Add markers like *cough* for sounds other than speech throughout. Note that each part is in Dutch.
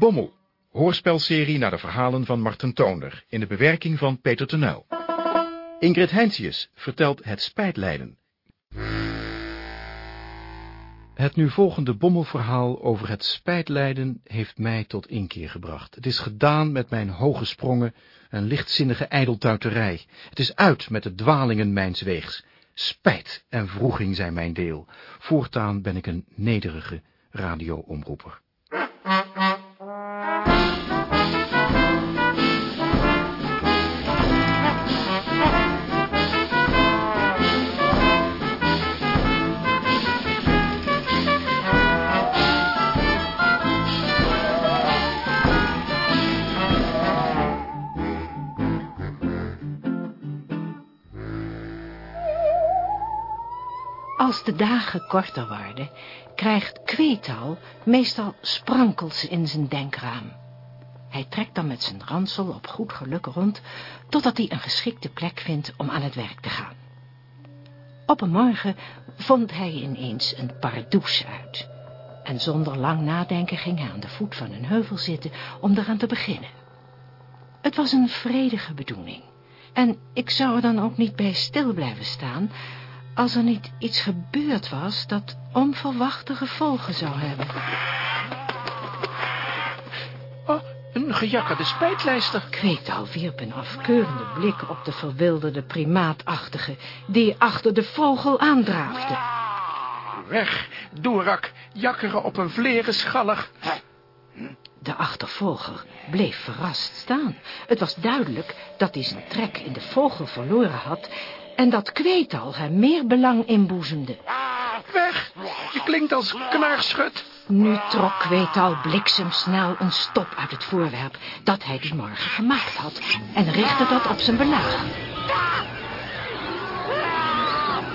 Bommel, hoorspelserie naar de verhalen van Marten Toonder, in de bewerking van Peter Tenuil. Ingrid Heinsius vertelt het spijtlijden. Het nu volgende bommelverhaal over het spijtlijden heeft mij tot inkeer gebracht. Het is gedaan met mijn hoge sprongen en lichtzinnige ijdeltuiterij. Het is uit met de dwalingen mijns weegs. Spijt en vroeging zijn mijn deel. Voortaan ben ik een nederige radioomroeper. Als de dagen korter worden, krijgt Kweetal meestal sprankels in zijn denkraam. Hij trekt dan met zijn ransel op goed geluk rond, totdat hij een geschikte plek vindt om aan het werk te gaan. Op een morgen vond hij ineens een pardoes uit. En zonder lang nadenken ging hij aan de voet van een heuvel zitten om eraan te beginnen. Het was een vredige bedoeling. En ik zou er dan ook niet bij stil blijven staan als er niet iets gebeurd was dat onverwachte gevolgen zou hebben. Oh, een gejakkerde spijtlijster. Kweetal wierp een afkeurende blik op de verwilderde primaatachtige... die achter de vogel aandraafde. Weg, doerak, jakkeren op een vleren schallig. De achtervolger bleef verrast staan. Het was duidelijk dat hij zijn trek in de vogel verloren had en dat kweetal hem meer belang inboezemde. Weg, je klinkt als knaarschut. Nu trok kweetal bliksemsnel een stop uit het voorwerp dat hij die morgen gemaakt had en richtte dat op zijn belager.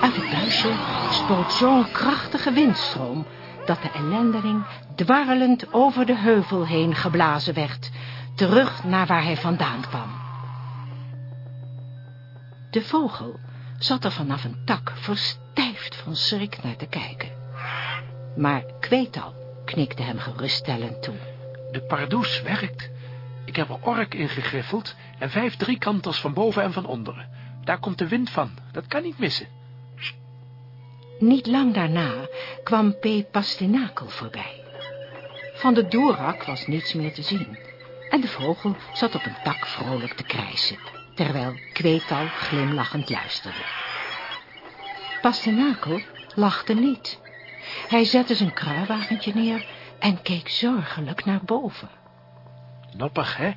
Uit het buisje spoot zo'n krachtige windstroom dat de ellendeling dwarrelend over de heuvel heen geblazen werd, terug naar waar hij vandaan kwam. De vogel zat er vanaf een tak verstijfd van schrik naar te kijken. Maar Kweetal knikte hem geruststellend toe. De pardoes werkt. Ik heb er ork in gegriffeld en vijf driekanters van boven en van onderen. Daar komt de wind van. Dat kan niet missen. Niet lang daarna kwam P. Pastinakel voorbij. Van de doerak was niets meer te zien. En de vogel zat op een tak vrolijk te krijsen terwijl Kweetal glimlachend luisterde. Pastenakel lachte niet. Hij zette zijn kruiwagentje neer en keek zorgelijk naar boven. Noppig, hè?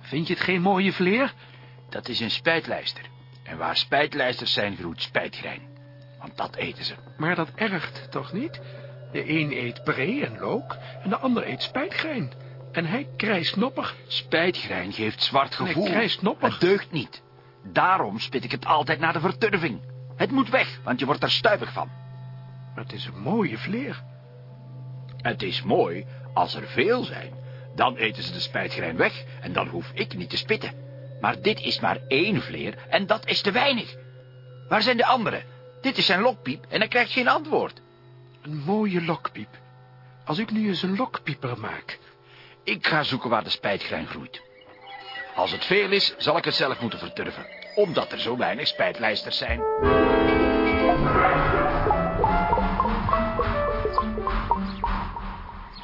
Vind je het geen mooie vleer? Dat is een spijtlijster. En waar spijtlijsters zijn, groeit spijtgrijn. Want dat eten ze. Maar dat ergt toch niet? De een eet bree en look en de ander eet spijtgrijn. En hij krijst noppig. Spijtgrijn geeft zwart gevoel. hij krijst noppig. Het deugt niet. Daarom spit ik het altijd naar de verturving. Het moet weg, want je wordt er stuivig van. Maar het is een mooie vleer. Het is mooi als er veel zijn. Dan eten ze de spijtgrijn weg en dan hoef ik niet te spitten. Maar dit is maar één vleer en dat is te weinig. Waar zijn de anderen? Dit is zijn lokpiep en hij krijgt geen antwoord. Een mooie lokpiep. Als ik nu eens een lokpieper maak... Ik ga zoeken waar de spijtgrijn groeit. Als het veel is, zal ik het zelf moeten verturven. Omdat er zo weinig spijtlijsters zijn.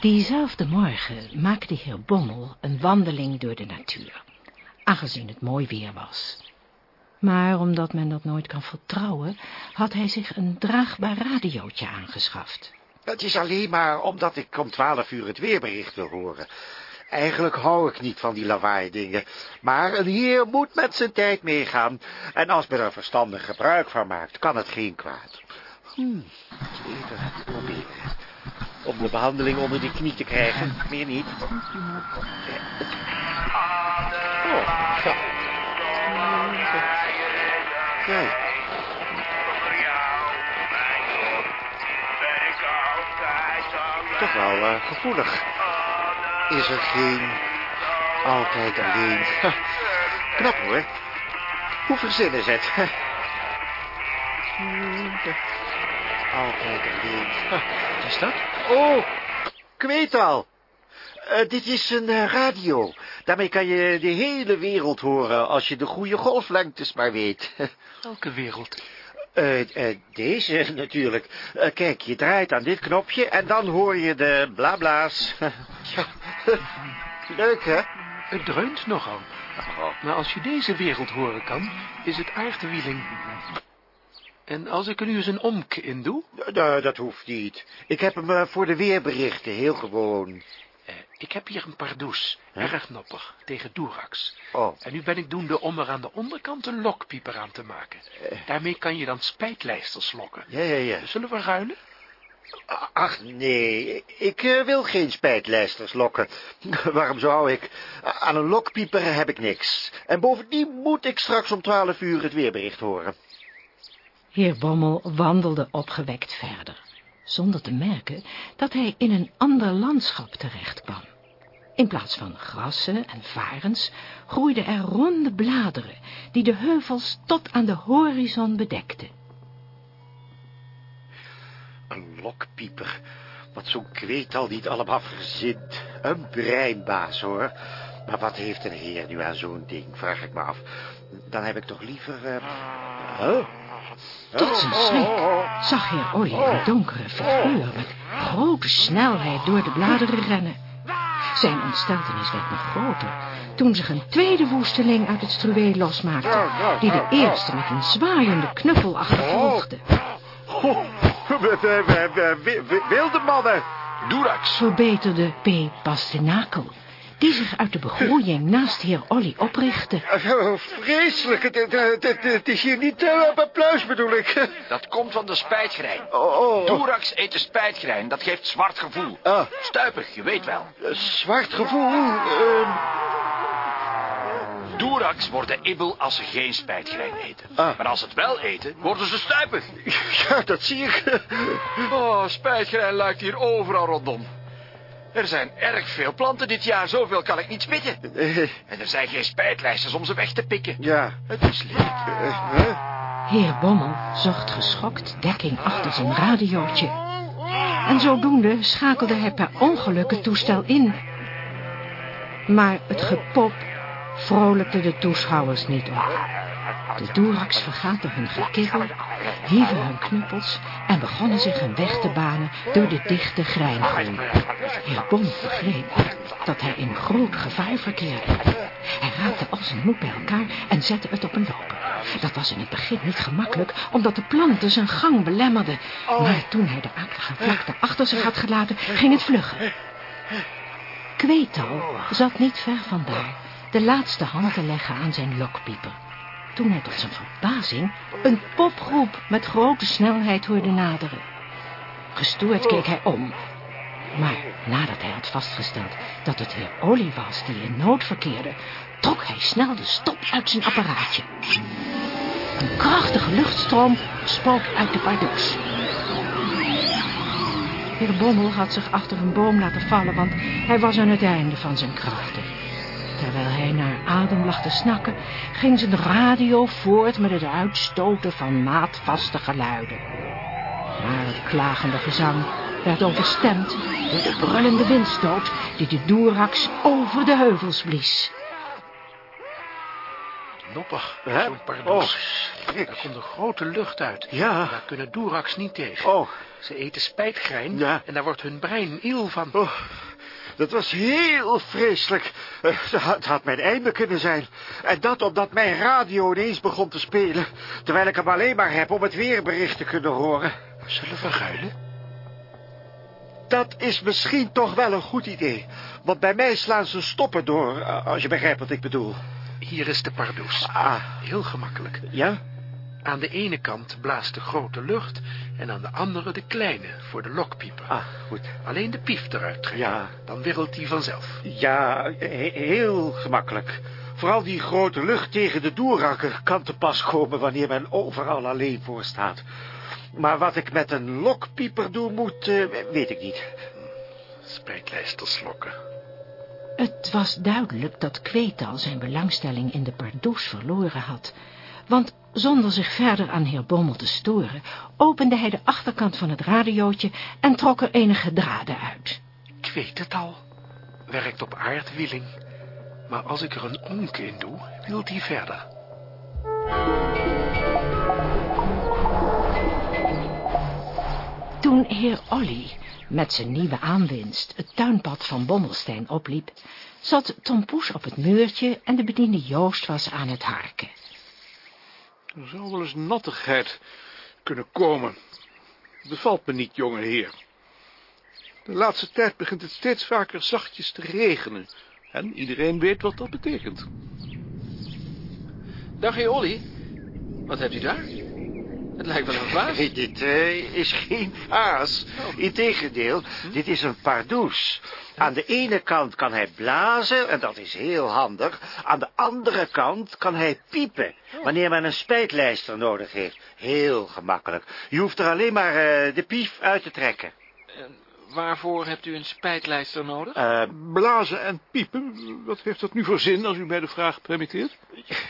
Diezelfde morgen maakte heer Bommel een wandeling door de natuur. Aangezien het mooi weer was. Maar omdat men dat nooit kan vertrouwen, had hij zich een draagbaar radiootje aangeschaft. Het is alleen maar omdat ik om twaalf uur het weerbericht wil horen. Eigenlijk hou ik niet van die lawaai dingen. Maar een heer moet met zijn tijd meegaan. En als men er verstandig gebruik van maakt, kan het geen kwaad. Hm, even proberen. Om de behandeling onder die knie te krijgen. Meer niet. Oh. Toch wel uh, gevoelig. Is er geen altijd alleen. Knap hoor. Hoe verzinnen ze het? altijd alleen. Wat is dat? Oh, ik weet al. Eh, dit is een eh, radio. Daarmee kan je de hele wereld horen als je de goede golflengtes maar weet. Welke wereld? Eh, deze *laughs* natuurlijk. Eh, kijk, je draait aan dit knopje en dan hoor je de blabla's. *laughs* ja. Leuk, hè? Het dreunt nogal. Oh. Maar als je deze wereld horen kan, is het aardewieling. En als ik er nu eens een omk in doe? Dat hoeft niet. Ik heb hem voor de weerberichten, heel gewoon. Eh, ik heb hier een pardoes, Huh? erg noppig, tegen Durax. Oh, En nu ben ik doende om er aan de onderkant een lokpieper aan te maken. Daarmee kan je dan spijtlijsters lokken. ja, ja, ja. Zullen we ruilen? Ach, nee, ik eh, wil geen spijtlijsters lokken. *laughs* Waarom zou ik? Aan een lokpieper heb ik niks. En bovendien moet ik straks om twaalf uur het weerbericht horen. Heer Bommel wandelde opgewekt verder, zonder te merken dat hij in een ander landschap terecht kwam. In plaats van grassen en varens groeiden er ronde bladeren die de heuvels tot aan de horizon bedekten. Een lokpieper. Wat zo'n kweetal niet allemaal verzint. Een breinbaas, hoor. Maar wat heeft een heer nu aan zo'n ding, vraag ik me af. Dan heb ik toch liever... eh, Huh? Tot zijn schrik zag heer Olly een donkere figuur met grote snelheid door de bladeren rennen. Zijn ontsteltenis werd nog groter toen zich een tweede woesteling uit het struweel losmaakte, die de eerste met een zwaaiende knuppel achtervolgde. Oh, wilde mannen. Durax! Verbeterde P. Pastenakel, die zich uit de begroeiing naast heer Olly oprichtte. Eh, Vreselijk, het, is hier niet uh, op pluis bedoel ik. Dat komt van de spijtgrijn. Oh, oh. Durax eet de spijtgrijn, dat geeft zwart gevoel. Ah, Stuipig, je weet wel. eh, zwart gevoel. ehm, Durax worden ibbel als ze geen spijtgrijn eten. Ah. Maar als ze het wel eten, worden ze stuipig. ja, dat zie ik. Oh, spijtgrijn lijkt hier overal rondom. Er zijn erg veel planten dit jaar, zoveel kan ik niet spitten. Eh, En er zijn geen spijtlijsters om ze weg te pikken. ja. Het is lelijk. eh, huh? Heer Bommel zocht geschokt dekking achter zijn radiootje. En zodoende schakelde hij per ongeluk het toestel in. Maar het gepop vrolijkte de toeschouwers niet op. De Doerax vergaten hun gekibbel, hieven hun knuppels en begonnen zich een weg te banen door de dichte grijngroei. Heer Bommel begreep dat hij in groot gevaar verkeerde. Hij raakte al zijn moed bij elkaar en zette het op een loop. Dat was in het begin niet gemakkelijk, omdat de planten zijn gang belemmerden. Maar toen hij de akelige vlakte achter zich had gelaten, ging het vluggen. Kweetal zat niet ver vandaan, de laatste hand te leggen aan zijn lokpieper. Toen hij tot zijn verbazing een popgroep met grote snelheid hoorde naderen. Gestoord keek hij om. Maar nadat hij had vastgesteld dat het heer Olie was die in nood verkeerde, trok hij snel de stop uit zijn apparaatje. Een krachtige luchtstroom spook uit de pardoes. Heer Bommel had zich achter een boom laten vallen, want hij was aan het einde van zijn krachten. Terwijl hij naar adem lag te snakken, ging zijn radio voort met het uitstoten van maatvaste geluiden. Maar het klagende gezang werd overstemd door de brullende windstoot die de Doerax over de heuvels blies. Noppig, Hè? zo'n Oh, schrik. Er komt een grote lucht uit. Ja. Daar kunnen Durax niet tegen. Oh, Ze eten spijtgrijn Ja. en daar wordt hun brein iel van. oh, dat was heel vreselijk. Eh, Het had, mijn einde kunnen zijn. En dat omdat mijn radio ineens begon te spelen. Terwijl ik hem alleen maar heb om het weerbericht te kunnen horen. Zullen we ruilen? Dat is misschien toch wel een goed idee. Want bij mij slaan ze stoppen door, eh, als je begrijpt wat ik bedoel. Hier is de pardoes. Ah, Heel gemakkelijk. ja? Aan de ene kant blaast de grote lucht en aan de andere de kleine voor de lokpieper. Ah, goed. Alleen de pief eruit trekken. Ja. Dan wirrelt die vanzelf. Ja, he- heel gemakkelijk. Vooral die grote lucht tegen de doerakken kan te pas komen wanneer men overal alleen voor staat. Maar wat ik met een lokpieper doen moet, eh, weet ik niet. Spijtlijsters slokken. Het was duidelijk dat Kweetal zijn belangstelling in de pardoes verloren had. Want zonder zich verder aan heer Bommel te storen, opende hij de achterkant van het radiootje en trok er enige draden uit. Ik weet het al. werkt op aardwieling. Maar als ik er een onk in doe, wil die verder. Toen heer Olly met zijn nieuwe aanwinst het tuinpad van Bommelstein opliep, zat Tom Poes op het muurtje en de bediende Joost was aan het harken. Er zou wel eens nattigheid kunnen komen. Bevalt me niet, jonge heer. De laatste tijd begint het steeds vaker zachtjes te regenen. En iedereen weet wat dat betekent. Dag, heer Olly. Wat hebt u daar? Het lijkt wel een vaas. *laughs* Dit eh, is geen vaas. Integendeel, dit is een pardoes. Aan de ene kant kan hij blazen, en dat is heel handig. Aan de andere kant kan hij piepen, wanneer men een spijtlijster nodig heeft. Heel gemakkelijk. Je hoeft er alleen maar eh, de pief uit te trekken. Waarvoor hebt u een spijtlijster nodig? Eh, Blazen en piepen, wat heeft dat nu voor zin, als u mij de vraag permitteert?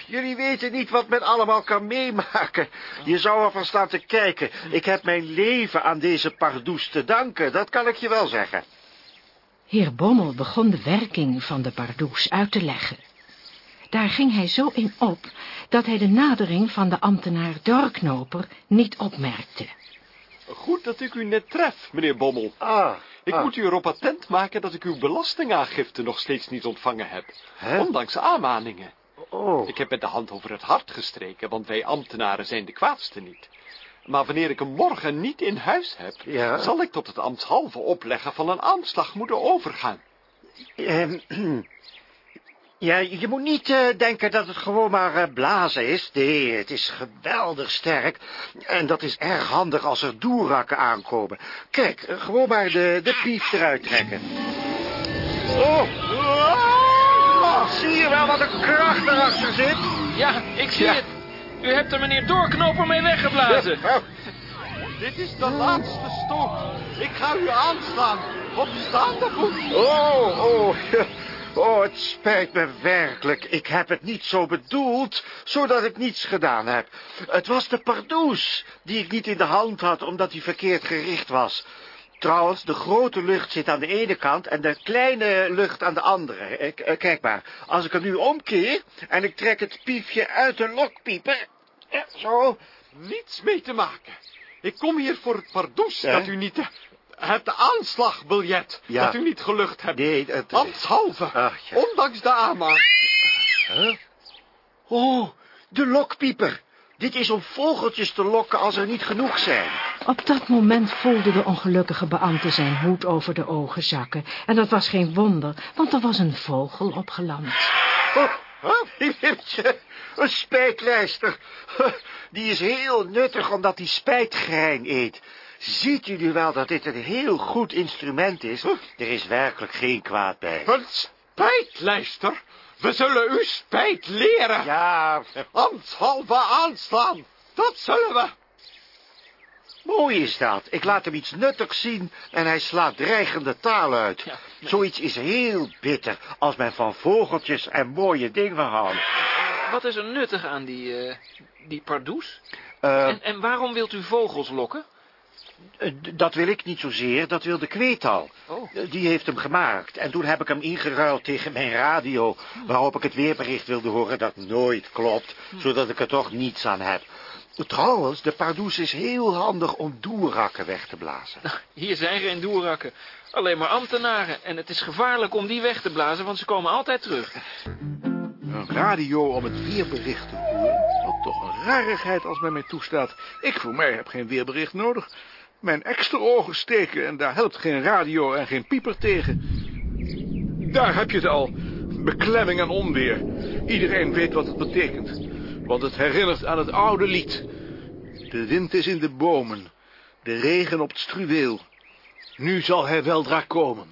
jullie weten niet wat men allemaal kan meemaken. Je zou ervan staan te kijken. Ik heb mijn leven aan deze pardoes te danken, dat kan ik je wel zeggen. Heer Bommel begon de werking van de pardoes uit te leggen. Daar ging hij zo in op dat hij de nadering van de ambtenaar Dorknoper niet opmerkte. Goed dat ik u net tref, meneer Bommel. Ah, Ik ah. moet u erop attent maken dat ik uw belastingaangifte nog steeds niet ontvangen heb. Hè? Ondanks aanmaningen. Oh, Ik heb met de hand over het hart gestreken, want wij ambtenaren zijn de kwaadste niet. Maar wanneer ik hem morgen niet in huis heb, Ja? zal ik tot het ambtshalve opleggen van een aanslag moeten overgaan. Ehm, ja, je moet niet eh, denken dat het gewoon maar eh, blazen is. Nee, het is geweldig sterk. En dat is erg handig als er doerakken aankomen. Kijk, eh, gewoon maar de, de pief eruit trekken. Oh, oh, zie je wel wat een kracht erachter zit? Ja, ik zie Ja. het. U hebt er meneer Doorknoper mee weggeblazen. Oh, Dit is de laatste stoot. Ik ga u aanslaan. Op staande voet. Oh, oh, oh, het spijt me werkelijk. Ik heb het niet zo bedoeld, zodat ik niets gedaan heb. Het was de pardoes die ik niet in de hand had, omdat die verkeerd gericht was. Trouwens, de grote lucht zit aan de ene kant en de kleine lucht aan de andere. Eh, Kijk maar, als ik hem nu omkeer en ik trek het piefje uit de lokpieper... eh, Zo, Niets mee te maken. Ik kom hier voor het pardoes dat u niet... Het aanslagbiljet Ja. dat u niet gelucht hebt. nee, het... Ambtshalve. Ach, ja. Ondanks de aanmaak. Oh, de lokpieper. Dit is om vogeltjes te lokken als er niet genoeg zijn. Op dat moment voelde de ongelukkige beambte zijn hoed over de ogen zakken. En dat was geen wonder, want er was een vogel opgeland. Oh, oh, Wimtje, een spijtlijster. Die is heel nuttig omdat hij spijtgrijn eet. Ziet u nu wel dat dit een heel goed instrument is? Er is werkelijk geen kwaad bij. Een spijtlijster. We zullen u spijt leren. Ja, Ambtshalve aanslaan. Dat zullen we. mooi is dat. Ik laat hem iets nuttigs zien en hij slaat dreigende taal uit. Zoiets is heel bitter als men van vogeltjes en mooie dingen houdt. Wat is er nuttig aan die, eh, die pardoes? Eh, En, en waarom wilt u vogels lokken? Dat wil ik niet zozeer, dat wil de kweetal. Oh. Die heeft hem gemaakt. En toen heb ik hem ingeruild tegen mijn radio... waarop ik het weerbericht wilde horen dat nooit klopt... zodat ik er toch niets aan heb. Trouwens, de pardoes is heel handig om doerakken weg te blazen. Hier zijn geen doerakken. Alleen maar ambtenaren. En het is gevaarlijk om die weg te blazen, want ze komen altijd terug. Een radio om het weerbericht te horen? Wat toch een rarigheid als men mij toestaat. Ik voor mij heb geen weerbericht nodig. Mijn extra ogen steken en daar helpt geen radio en geen pieper tegen. Daar heb je het al. Beklemming en onweer. Iedereen weet wat het betekent. Want het herinnert aan het oude lied. De wind is in de bomen. De regen op het struweel. Nu zal hij weldra komen.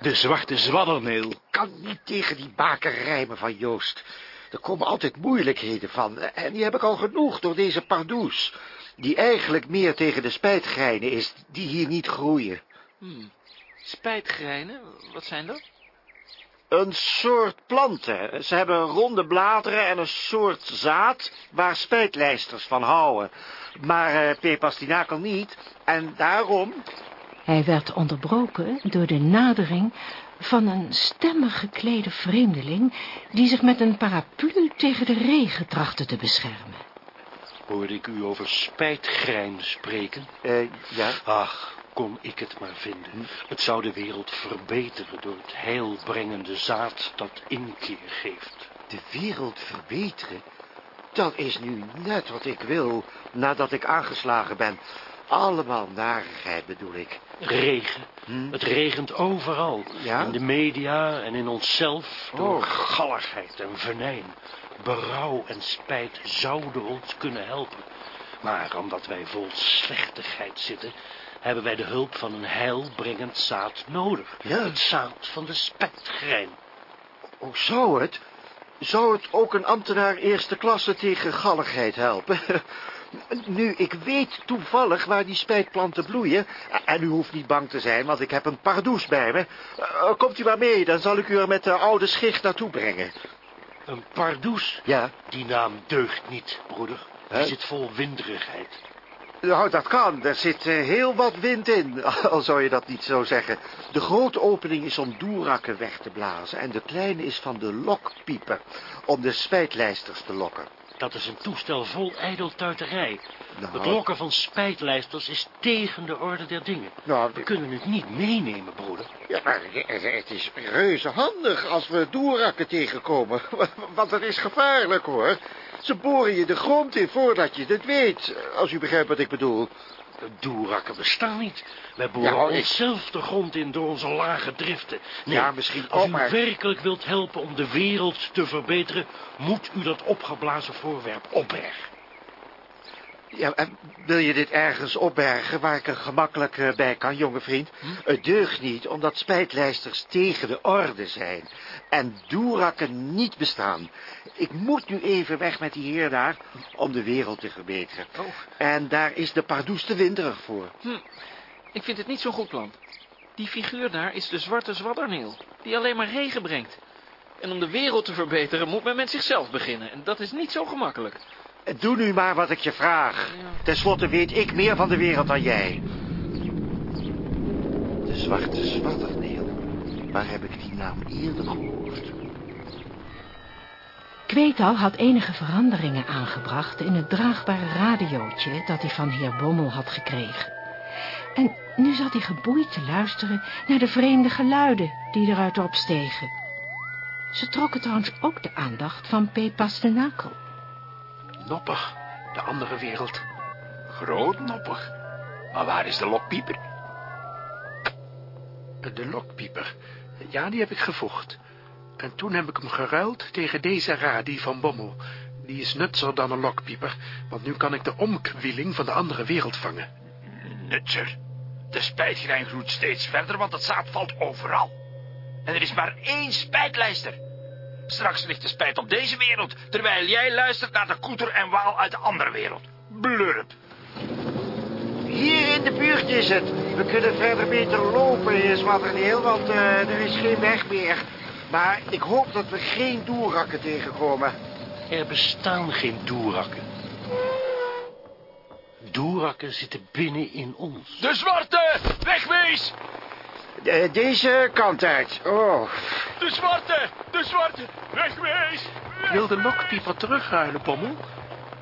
De zwarte zwadderneel. kan niet tegen die bakerrijmen van Joost. Er komen altijd moeilijkheden van. En die heb ik al genoeg door deze pardoes. Die eigenlijk meer tegen de spijtgrijnen is, die hier niet groeien. Hmm. Spijtgrijnen, wat zijn dat? Een soort planten. Ze hebben ronde bladeren en een soort zaad waar spijtlijsters van houden. Maar eh pepastinakel niet. En daarom... Hij werd onderbroken door de nadering van een stemmig geklede vreemdeling... die zich met een paraplu tegen de regen trachtte te beschermen. Hoorde ik u over spijtgrijm spreken? Eh, ja, Ach, kon ik het maar vinden. Het zou de wereld verbeteren door het heilbrengende zaad dat inkeer geeft. de wereld verbeteren? Dat is nu net wat ik wil, nadat ik aangeslagen ben. Allemaal narigheid bedoel ik. Regen. Hm? Het regent overal. Ja? In de media en in onszelf. Door Oh. galligheid en venijn. Berouw en spijt zouden ons kunnen helpen. Maar omdat wij vol slechtigheid zitten... hebben wij de hulp van een heilbrengend zaad nodig. Ja. Het zaad van de spijtgrijm. Oh, zou het? Zou het ook een ambtenaar eerste klasse tegen galligheid helpen? *laughs* Nu, ik weet toevallig waar die spijtplanten bloeien. En u hoeft niet bang te zijn, want ik heb een pardoes bij me. Eh, komt u maar mee, dan zal ik u er met de oude schicht naartoe brengen. Een pardoes. Ja, Die naam deugt niet, broeder. Die Hè? zit vol winderigheid. nou, dat kan. Er zit eh, heel wat wind in, *laughs* al zou je dat niet zo zeggen. De grote opening is om doerakken weg te blazen... en de kleine is van de lokpieper, om de spijtlijsters te lokken. Dat is een toestel vol ijdeltuiterij. Nou. Het lokken van spijtlijsters is tegen de orde der dingen. Nou, We kunnen het niet meenemen, broeder. Ja, maar het is reuze handig als we doerakken tegenkomen. *laughs* Want dat is gevaarlijk, hoor. Ze boren je de grond in voordat je het weet, als u begrijpt wat ik bedoel. Doerakken bestaan niet. Wij boren Ja, ik- onszelf de grond in door onze lage driften. Nee, Ja, misschien als u maar- werkelijk wilt helpen om de wereld te verbeteren... moet u dat opgeblazen voorwerp opbergen. Ja, en wil je dit ergens opbergen waar ik er gemakkelijk eh, bij kan, jonge vriend? Het deugt niet, omdat spijtlijsters tegen de orde zijn. En doerakken niet bestaan. Ik moet nu even weg met die heer daar, om de wereld te verbeteren. Oh. En daar is de pardoes te winderig voor. Ik vind het niet zo'n goed plan. Die figuur daar is de zwarte zwadderneel, die alleen maar regen brengt. En om de wereld te verbeteren moet men met zichzelf beginnen. En dat is niet zo gemakkelijk. Doe nu maar wat ik je vraag. Ten slotte weet ik meer van de wereld dan jij. De zwarte zwatterneel. Waar heb ik die naam eerder gehoord? Kweetal had enige veranderingen aangebracht in het draagbare radiootje dat hij van heer Bommel had gekregen. En nu zat hij geboeid te luisteren naar de vreemde geluiden die eruit opstegen. Ze trokken trouwens ook de aandacht van P. Pastenakel. Noppig, de andere wereld. Groot noppig. Maar waar is de lokpieper? De lokpieper. Ja, die heb ik gevoegd. En toen heb ik hem geruild tegen deze radie van Bommel. Die is nutser dan een lokpieper, want nu kan ik de omkwieling van de andere wereld vangen. Nutser. De spijtgrijn groeit steeds verder, want het zaad valt overal. En er is maar één spijtlijster. Straks ligt de spijt op deze wereld, terwijl jij luistert naar de koeter en waal uit de andere wereld. Blurp. Hier in de buurt is het. We kunnen verder beter lopen, heer Zwatterneel, want eh, er is geen weg meer. Maar ik hoop dat we geen doerakken tegenkomen. Er bestaan geen doerakken. Doerakken zitten binnen in ons. De zwarte, wegwees! Eh, deze kant uit. Oh, De zwarte, de zwarte, wegwees! Wil de lokpieper terugruilen, Bommel?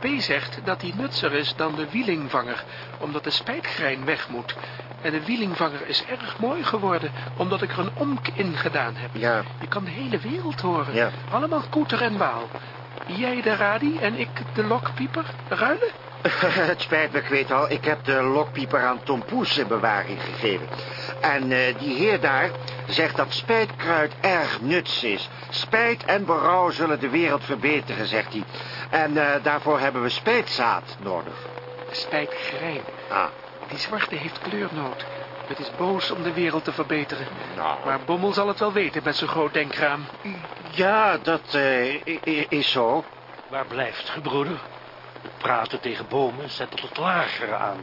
P zegt dat hij nutser is dan de wielingvanger, omdat de spijtgrijn weg moet. En de wielingvanger is erg mooi geworden, omdat ik er een omk in gedaan heb. ja. Je kan de hele wereld horen. Ja. Allemaal koeter en waal. Jij de radie en ik de lokpieper. Ruilen? *laughs* Het spijt me, ik weet al. Ik heb de lokpieper aan Tom Poes in bewaring gegeven. En eh, die heer daar zegt dat spijtkruid erg nuts is. Spijt en berouw zullen de wereld verbeteren, zegt hij. En eh, daarvoor hebben we spijtzaad nodig. Spijtgrijn. Ah, Die zwarte heeft kleurnood. Het is boos om de wereld te verbeteren. nou. Maar Bommel zal het wel weten met zijn groot denkraam. Ja, dat eh, is zo. Waar blijft broeder? Het praten tegen bomen zet op het lagere aan.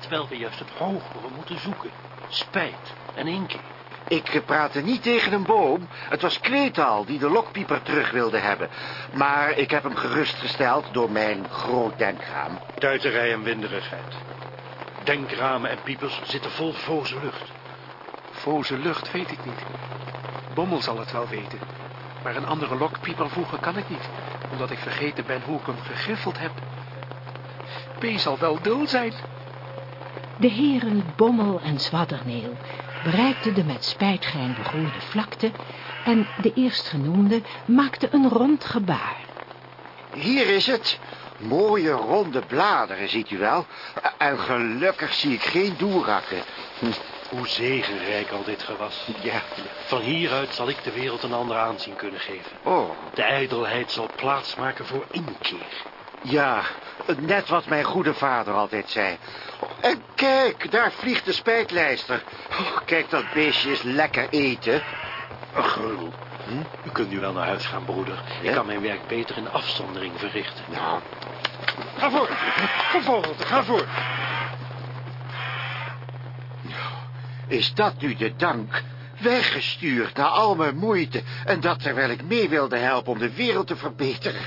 Terwijl we juist het hogere moeten zoeken. Spijt en inkeer. Ik praatte niet tegen een boom. Het was Kweetal die de lokpieper terug wilde hebben. Maar ik heb hem gerustgesteld door mijn groot denkraam. Tuiterij en winderigheid. Denkramen en piepers zitten vol voze lucht. Voze lucht weet ik niet. Bommel zal het wel weten. Maar een andere lokpieper voegen kan ik niet, omdat ik vergeten ben hoe ik hem gegriffeld heb. Zal wel dul zijn. De heren Bommel en Zwadderneel bereikten de met spijtgein begroeide vlakte en de eerstgenoemde maakte een rond gebaar. Hier is het. Mooie ronde bladeren, ziet u wel. En gelukkig zie ik geen doerakken. Hm, Hoe zegenrijk al dit gewas. Ja. Van hieruit zal ik de wereld een ander aanzien kunnen geven. Oh, De ijdelheid zal plaatsmaken voor inkeer. Ja. Net wat mijn goede vader altijd zei. En kijk, daar vliegt de spijtlijster. Oh, kijk, dat beestje is lekker eten. Een geul. U kunt nu wel naar huis gaan, broeder. Ik kan mijn werk beter in afzondering verrichten. Nou, Ga voor. Kom vogelte, ga voor. is dat nu de dank? Weggestuurd na al mijn moeite. En dat terwijl ik mee wilde helpen om de wereld te verbeteren.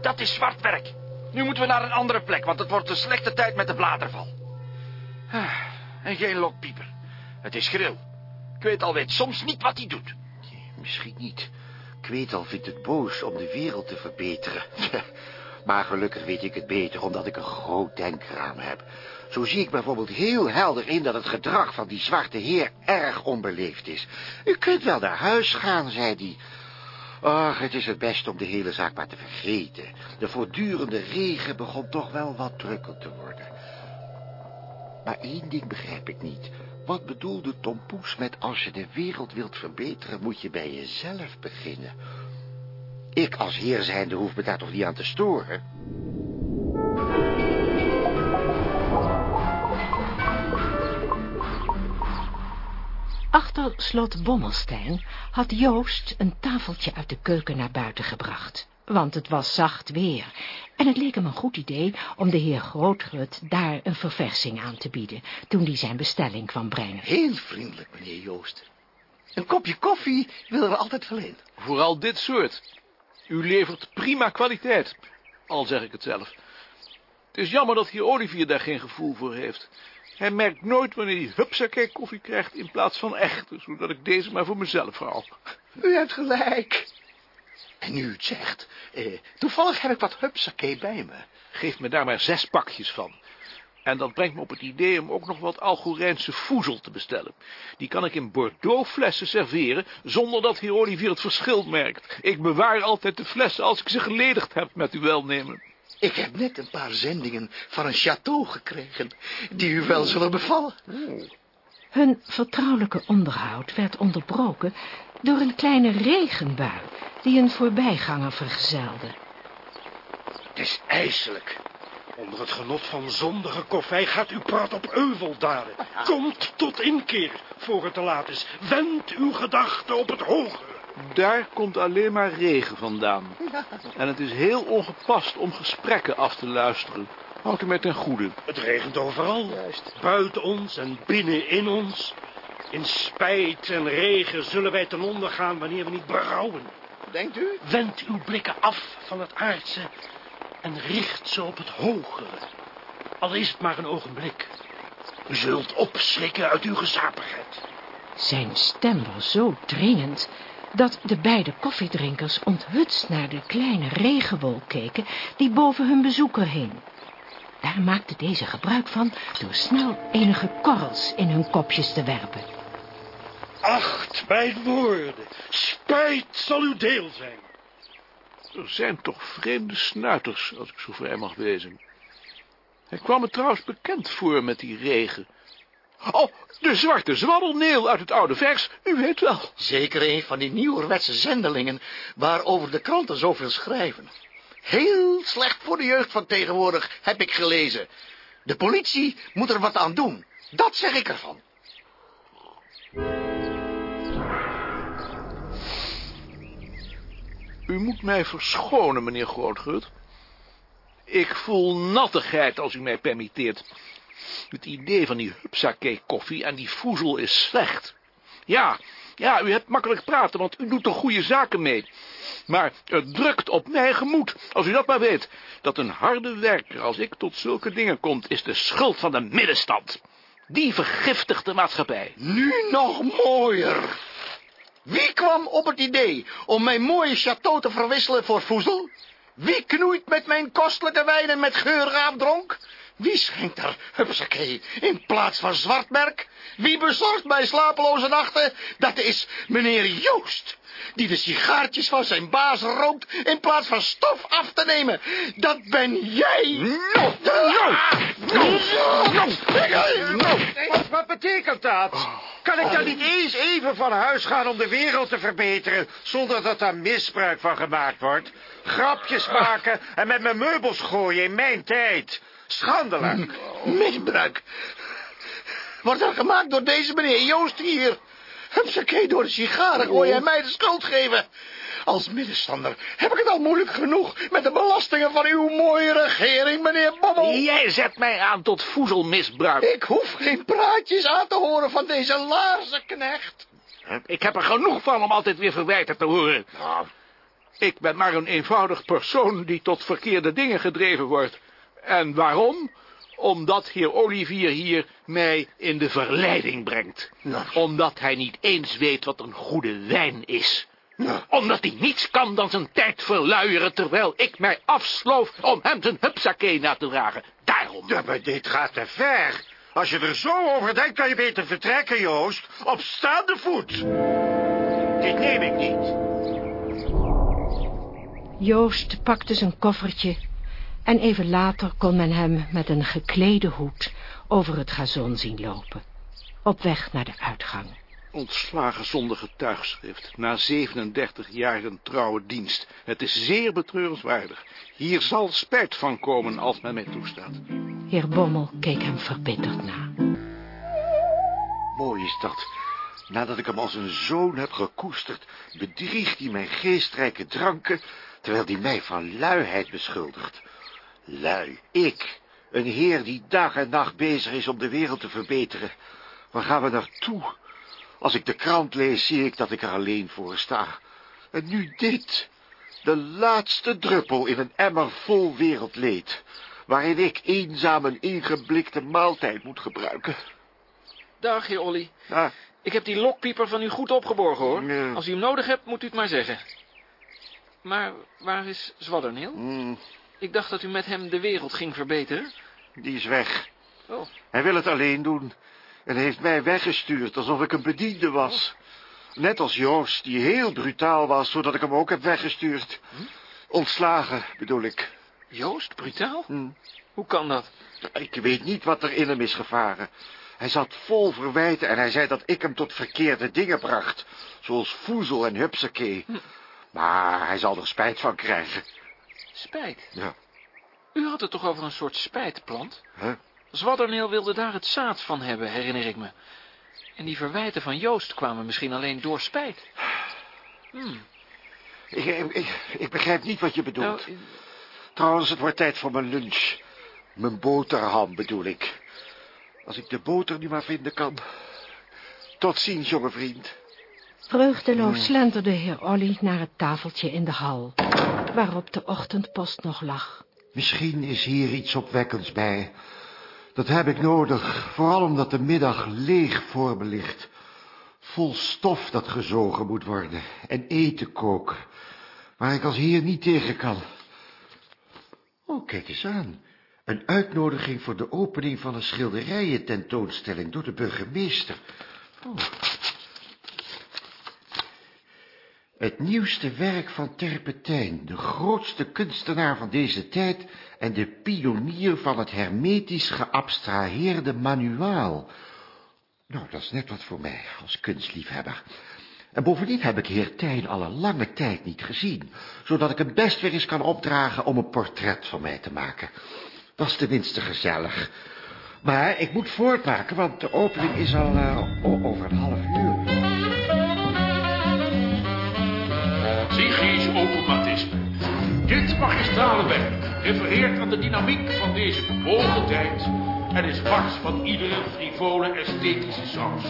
Dat is zwart werk. Nu moeten we naar een andere plek, want het wordt een slechte tijd met de bladerval. Ah, En geen lokpieper. Het is gril. Kweetal weet soms niet wat hij doet. Misschien niet. Kweetal vindt het boos om de wereld te verbeteren. *laughs* Maar gelukkig weet ik het beter, omdat ik een groot denkraam heb. Zo zie ik bijvoorbeeld heel helder in dat het gedrag van die zwarte heer erg onbeleefd is. U kunt wel naar huis gaan, zei hij. Ach, het is het best om de hele zaak maar te vergeten. De voortdurende regen begon toch wel wat drukkend te worden. Maar één ding begrijp ik niet. Wat bedoelde Tom Poes met als je de wereld wilt verbeteren, moet je bij jezelf beginnen? Ik als heer zijnde hoef me daar toch niet aan te storen? Achter slot Bommelstein had Joost een tafeltje uit de keuken naar buiten gebracht. Want het was zacht weer. En het leek hem een goed idee om de heer Grootgrut daar een verversing aan te bieden, toen hij zijn bestelling kwam brengen. Heel vriendelijk, meneer Joost. Een kopje koffie wil er altijd wel in. Vooral dit soort. U levert prima kwaliteit, al zeg ik het zelf. Het is jammer dat heer Olivier daar geen gevoel voor heeft. Hij merkt nooit wanneer hij hupsakee koffie krijgt in plaats van echte, zodat ik deze maar voor mezelf hou. U hebt gelijk. En nu u het zegt, eh, toevallig heb ik wat hupsakee bij me. Geef me daar maar zes pakjes van. En dat brengt me op het idee om ook nog wat Algorijnse voezel te bestellen. Die kan ik in Bordeaux flessen serveren, zonder dat heer Olivier het verschil merkt. Ik bewaar altijd de flessen als ik ze geledigd heb met uw welnemen. Ik heb net een paar zendingen van een château gekregen, die u wel zullen bevallen. Hun vertrouwelijke onderhoud werd onderbroken door een kleine regenbui die een voorbijganger vergezelde. Het is ijselijk. Onder het genot van zondige koffij gaat u praat op euveldaden. Komt tot inkeer, voor het te laat is. Wend uw gedachten op het hogere. Daar komt alleen maar regen vandaan. *laughs* En het is heel ongepast om gesprekken af te luisteren. Houdt u mij ten goede. Het regent overal. Buiten ons en binnen in ons. In spijt en regen zullen wij ten onder gaan wanneer we niet berouwen. Denkt u? Wend uw blikken af van het aardse en richt ze op het hogere. Al is het maar een ogenblik. U zult opschrikken uit uw gezapigheid. Zijn stem was zo dringend dat de beide koffiedrinkers onthutst naar de kleine regenwolk keken die boven hun bezoeker hing. Daar maakte deze gebruik van door snel enige korrels in hun kopjes te werpen. Acht mijn woorden. Spijt zal uw deel zijn. Er zijn toch vreemde snuiters, als ik zo vrij mag wezen. Hij kwam me trouwens bekend voor met die regen. Oh, de zwarte zwaddelneel uit het oude vers, u weet wel. Zeker een van die nieuwerwetse zendelingen waarover de kranten zoveel schrijven. Heel slecht voor de jeugd van tegenwoordig, heb ik gelezen. De politie moet er wat aan doen. Dat zeg ik ervan. U moet mij verschonen, meneer Grootgut. Ik voel nattigheid als u mij permitteert. Het idee van die hupsakee koffie en die voezel is slecht. Ja, ja, u hebt makkelijk praten, want u doet er goede zaken mee. Maar het drukt op mijn gemoed, als u dat maar weet. Dat een harde werker als ik tot zulke dingen komt, is de schuld van de middenstand. Die vergiftigt de maatschappij. Nu nog mooier. Wie kwam op het idee om mijn mooie château te verwisselen voor voezel? Wie knoeit met mijn kostelijke wijnen met geurafdronk? Wie schenkt er hupsakee in plaats van zwartmerk? Wie bezorgt mij slapeloze nachten? Dat is meneer Joost, die de sigaartjes van zijn baas rookt in plaats van stof af te nemen. Dat ben jij! No, no, no, no, Wat, wat betekent dat? Kan ik dan niet eens even van huis gaan om de wereld te verbeteren... zonder dat daar misbruik van gemaakt wordt? Grapjes maken en met mijn meubels gooien in mijn tijd. Schandelijk. *laughs* Misbruik. Wordt er gemaakt door deze meneer Joost hier. Hupsakee, door de sigaren gooi jij mij de schuld geven. Als middenstander heb ik het al moeilijk genoeg... met de belastingen van uw mooie regering, meneer Bommel. Jij zet mij aan tot voezelmisbruik. Ik hoef geen praatjes aan te horen van deze laarzenknecht. Ik heb er genoeg van om altijd weer verwijten te horen. Ik ben maar een eenvoudig persoon die tot verkeerde dingen gedreven wordt. En waarom? Omdat heer Olivier hier mij in de verleiding brengt. Omdat hij niet eens weet wat een goede wijn is. Omdat hij niets kan dan zijn tijd verluieren... terwijl ik mij afsloof om hem zijn hupsakee na te dragen. Daarom. Ja, maar dit gaat te ver. Als je er zo over denkt, kan je beter vertrekken, Joost. Op staande voet. Dit neem ik niet. Joost pakte zijn koffertje en even later kon men hem met een geklede hoed over het gazon zien lopen, op weg naar de uitgang. Ontslagen zonder getuigschrift, na 37 jaar een trouwe dienst. Het is zeer betreurenswaardig. Hier zal spijt van komen als men mij toestaat. Heer Bommel keek hem verbitterd na. Mooi is dat. Nadat ik hem als een zoon heb gekoesterd, bedriegt hij mijn geestrijke dranken, terwijl hij mij van luiheid beschuldigt. Lui, ik, een heer die dag en nacht bezig is om de wereld te verbeteren. Waar gaan we naartoe? Als ik de krant lees, zie ik dat ik er alleen voor sta. En nu dit, de laatste druppel in een emmer vol wereldleed, waarin ik eenzaam een ingeblikte maaltijd moet gebruiken. Dag, heer Olly. Ah, Ik heb die lokpieper van u goed opgeborgen, hoor. Ja. Als u hem nodig hebt, moet u het maar zeggen. Maar waar is Zwadderneel? mm, Ik dacht dat u met hem de wereld ging verbeteren. die is weg. Oh, Hij wil het alleen doen en heeft mij weggestuurd alsof ik een bediende was. Net als Joost, die heel brutaal was, zodat ik hem ook heb weggestuurd. Ontslagen, bedoel ik. Joost, brutaal? Hm. Hoe kan dat? Ik weet niet wat er in hem is gevaren. Hij zat vol verwijten en hij zei dat ik hem tot verkeerde dingen bracht. Zoals voezel en hupsakee. Maar hij zal er spijt van krijgen. Spijt. Ja. U had het toch over een soort spijtplant? Huh? Zwadderneel wilde daar het zaad van hebben, herinner ik me. En die verwijten van Joost kwamen misschien alleen door spijt. Hmm. Ik, ik, ik, ik begrijp niet wat je bedoelt. Nou, Trouwens, het wordt tijd voor mijn lunch. Mijn boterham bedoel ik. Als ik de boter nu maar vinden kan. Tot ziens, jonge vriend. Vreugdeloos slenterde heer Olly naar het tafeltje in de hal, waarop de ochtendpost nog lag. Misschien is hier iets opwekkends bij. Dat heb ik nodig, vooral omdat de middag leeg voor me ligt. Vol stof dat gezogen moet worden en eten koken, waar ik als hier niet tegen kan. Oh, kijk eens aan. Een uitnodiging voor de opening van een schilderijen-tentoonstelling door de burgemeester. Oh. Het nieuwste werk van Terpentijn, de grootste kunstenaar van deze tijd en de pionier van het hermetisch geabstraheerde manuaal. Nou, dat is net wat voor mij als kunstliefhebber. En bovendien heb ik heer Tijn al een lange tijd niet gezien, zodat ik hem best weer eens kan opdragen om een portret van mij te maken. Dat is tenminste gezellig. Maar ik moet voortmaken, want de opening is al eh, over een half uur. Magistrale werk refereert aan de dynamiek van deze bewogen tijd en is wars van iedere frivole esthetische saus.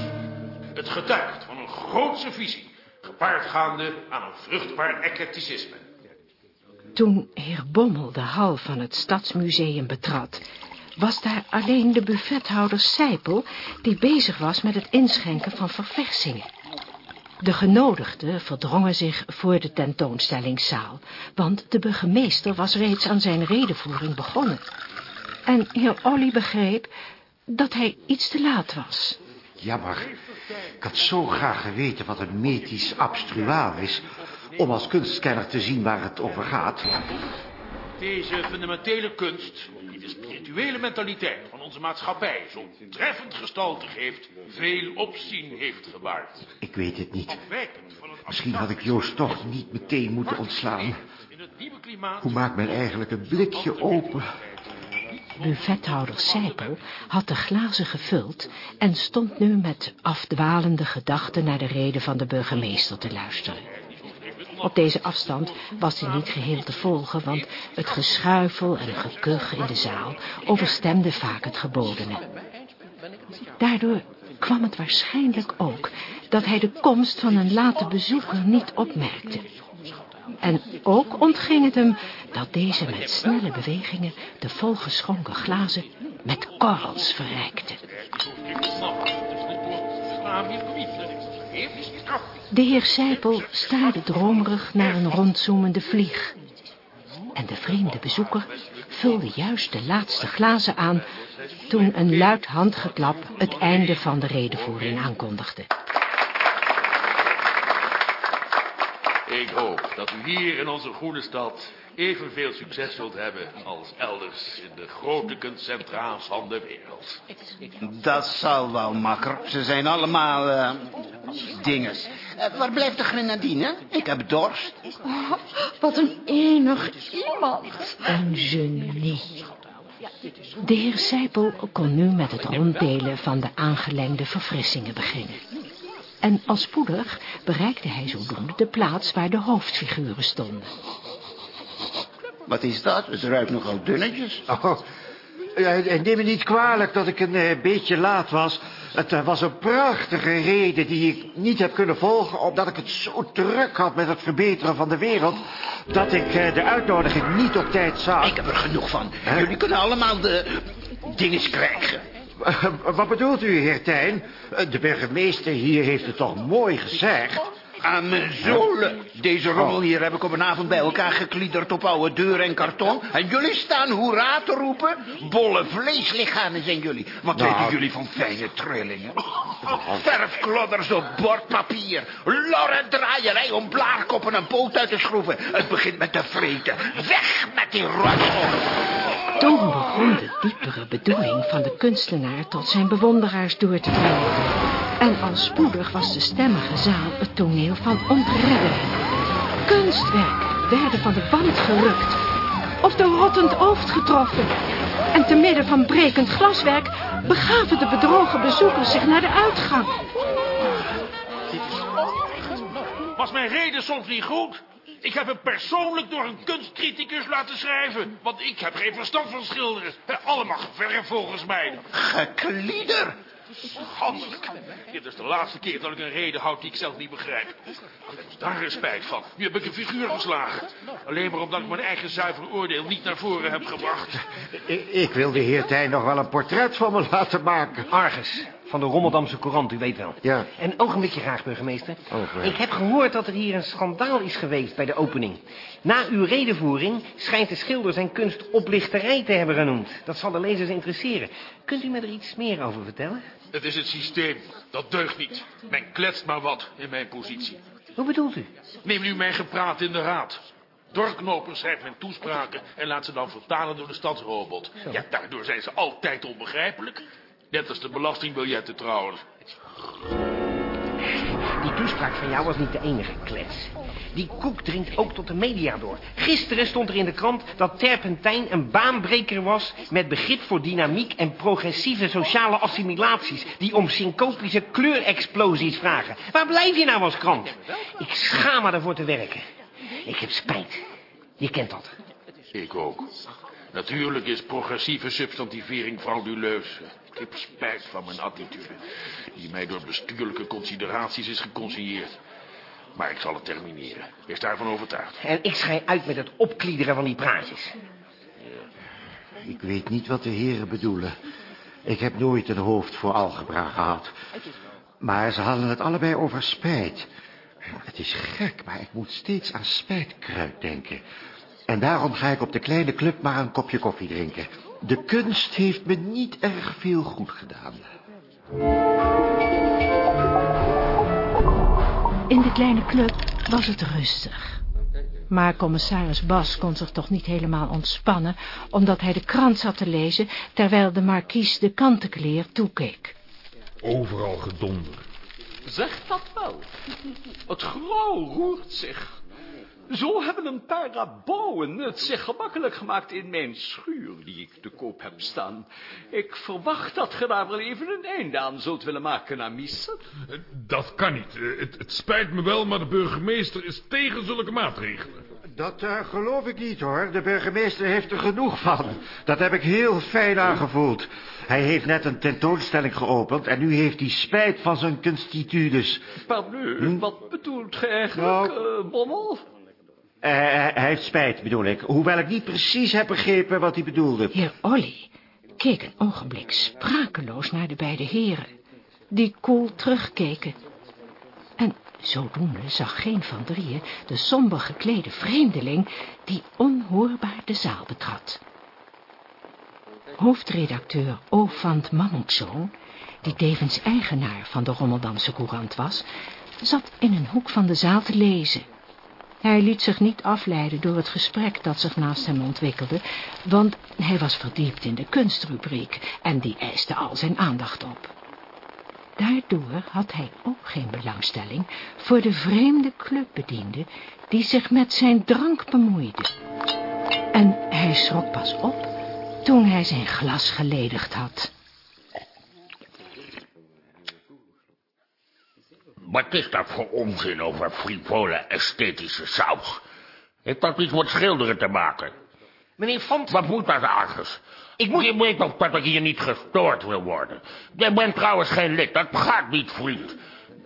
Het getuigt van een grootse visie, gepaardgaande aan een vruchtbaar eclecticisme. Toen heer Bommel de hal van het Stadsmuseum betrad, was daar alleen de buffethouder Sijpel, die bezig was met het inschenken van verversingen. De genodigden verdrongen zich voor de tentoonstellingszaal, want de burgemeester was reeds aan zijn redenvoering begonnen. En heer Olly begreep dat hij iets te laat was. Jammer. Ik had zo graag geweten wat een metis abstruaal is... om als kunstkenner te zien waar het over gaat. Deze fundamentele kunst, die de spirituele mentaliteit van onze maatschappij zo treffend gestalte geeft, veel opzien heeft gebaard. Ik weet het niet. Misschien had ik Joost toch niet meteen moeten ontslaan. Hoe maakt men eigenlijk een blikje open? Buffethouder Sijpel had de glazen gevuld en stond nu met afdwalende gedachten naar de reden van de burgemeester te luisteren. Op deze afstand was hij niet geheel te volgen, want het geschuifel en gekuch in de zaal overstemde vaak het gebodene. Daardoor kwam het waarschijnlijk ook dat hij de komst van een late bezoeker niet opmerkte. En ook ontging het hem dat deze met snelle bewegingen de volgeschonken glazen met korrels verrijkte. De heer Sijpel staarde dromerig naar een rondzoemende vlieg. En de vreemde bezoeker vulde juist de laatste glazen aan... toen een luid handgeklap het einde van de redenvoering aankondigde. Ik hoop dat u hier in onze groene stad evenveel succes zult hebben als elders in de grote kunstcentra van de wereld. Dat zal wel, makker. Ze zijn allemaal, eh, dinges. Eh, waar blijft de grenadine? Ik heb dorst. Oh, wat een enig iemand. Een genie. De heer Sijpel kon nu met het ronddelen van de aangelengde verfrissingen beginnen. En al spoedig bereikte hij zodoende de plaats waar de hoofdfiguren stonden. Wat is dat? Het ruikt nogal dunnetjes. Oh, ja, neem me niet kwalijk dat ik een eh, beetje laat was. Het eh, was een prachtige reden die ik niet heb kunnen volgen... omdat ik het zo druk had met het verbeteren van de wereld... dat ik eh, de uitnodiging niet op tijd zag. Ik heb er genoeg van. Jullie kunnen allemaal de dinges krijgen. Wat bedoelt u, heer Tijn? De burgemeester hier heeft het toch mooi gezegd? Aan mijn zolen. Deze rommel hier heb ik op een avond bij elkaar gekliederd op oude deur en karton. En jullie staan hoera te roepen. Bolle vleeslichamen zijn jullie. Wat Nou. weten jullie van fijne trillingen? *laughs* Verfklodders op bordpapier. Lorre draaierij om blaarkoppen en poot uit te schroeven. Het begint met te vreten. Weg met die rotzooi. Toen begon de diepere bedoeling van de kunstenaar tot zijn bewonderaars door te dringen. En al spoedig was de stemmige zaal het toneel van ontreddering. Kunstwerken werden van de wand gerukt of door rottend ooft getroffen. En te midden van brekend glaswerk begaven de bedrogen bezoekers zich naar de uitgang. Was mijn reden soms niet goed? Ik heb hem persoonlijk door een kunstcriticus laten schrijven. Want ik heb geen verstand van schilderen. Allemaal geverfd volgens mij. Geklieder. Schandelijk. Dit is de laatste keer dat ik een reden houd die ik zelf niet begrijp. Daar is spijt van. Nu heb ik een figuur geslagen. Alleen maar omdat ik mijn eigen zuiver oordeel niet naar voren heb gebracht. Ik, ik wil de heer Tijn nog wel een portret van me laten maken. Argus, van de Rommeldamse Courant, u weet wel. Ja. Een ogenblikje graag, burgemeester. Ogenblik. Ik heb gehoord dat er hier een schandaal is geweest bij de opening. Na uw redenvoering schijnt de schilder zijn kunst oplichterij te hebben genoemd. Dat zal de lezers interesseren. Kunt u me er iets meer over vertellen? Het is het systeem. Dat deugt niet. Men kletst maar wat in mijn positie. Hoe bedoelt u? Neem nu mijn gepraat in de raad. Dorknoper schrijft mijn toespraken en laat ze dan vertalen door de stadsrobot. Ja, daardoor zijn ze altijd onbegrijpelijk. Net als de belastingbiljetten trouwens. Die toespraak van jou was niet de enige klets. Die koek dringt ook tot de media door. Gisteren stond er in de krant dat Terpentijn een baanbreker was... met begrip voor dynamiek en progressieve sociale assimilaties... die om syncopische kleurexplosies vragen. Waar blijf je nou als krant? Ik schaam me ervoor te werken. Ik heb spijt. Je kent dat. Ik ook. Natuurlijk is progressieve substantivering frauduleus. Ik heb spijt van mijn attitude, die mij door bestuurlijke consideraties is geconsigneerd. Maar ik zal het termineren. Wees daarvan overtuigd. En ik schij uit met het opkliederen van die praatjes. Ik weet niet wat de heren bedoelen. Ik heb nooit een hoofd voor algebra gehad. Maar ze hadden het allebei over spijt. Het is gek, maar ik moet steeds aan spijtkruid denken. En daarom ga ik op de kleine club maar een kopje koffie drinken. De kunst heeft me niet erg veel goed gedaan. In de kleine club was het rustig. Maar commissaris Bas kon zich toch niet helemaal ontspannen... omdat hij de krant zat te lezen... terwijl de markies de kantenkleer toekeek. Overal gedonder. Zeg dat wel. Het grauw roert zich. Zo hebben een paar rabouwen het zich gemakkelijk gemaakt in mijn schuur die ik te koop heb staan. Ik verwacht dat ge daar wel even een einde aan zult willen maken, Amice. Dat kan niet. Eh, Het, het spijt me wel, maar de burgemeester is tegen zulke maatregelen. Dat eh, geloof ik niet, hoor. De burgemeester heeft er genoeg van. Dat heb ik heel fijn aangevoeld. Hij heeft net een tentoonstelling geopend... en nu heeft hij spijt van zijn constitutus. Pardon, wat bedoelt ge eigenlijk, eh, Bommel? Eh, hij heeft spijt, bedoel ik. Hoewel ik niet precies heb begrepen wat hij bedoelde. Heer Olly keek een ogenblik sprakeloos naar de beide heren... die koel terugkeken. En zodoende zag geen van drieën de somber geklede vreemdeling... die onhoorbaar de zaal betrad. Hoofdredacteur Ovand Mammoetzoon, die tevens eigenaar van de Rommeldamse Courant was... zat in een hoek van de zaal te lezen... Hij liet zich niet afleiden door het gesprek dat zich naast hem ontwikkelde, want hij was verdiept in de kunstrubriek en die eiste al zijn aandacht op. Daardoor had hij ook geen belangstelling voor de vreemde clubbediende die zich met zijn drank bemoeide. En hij schrok pas op toen hij zijn glas geledigd had. Wat is dat voor onzin over frivole esthetische saus? Heeft dat iets met schilderen te maken? Meneer Font... Wat moet dat ergens? Ik moet... Je weet toch dat ik hier niet gestoord wil worden. Je bent trouwens geen lid, dat gaat niet, vriend.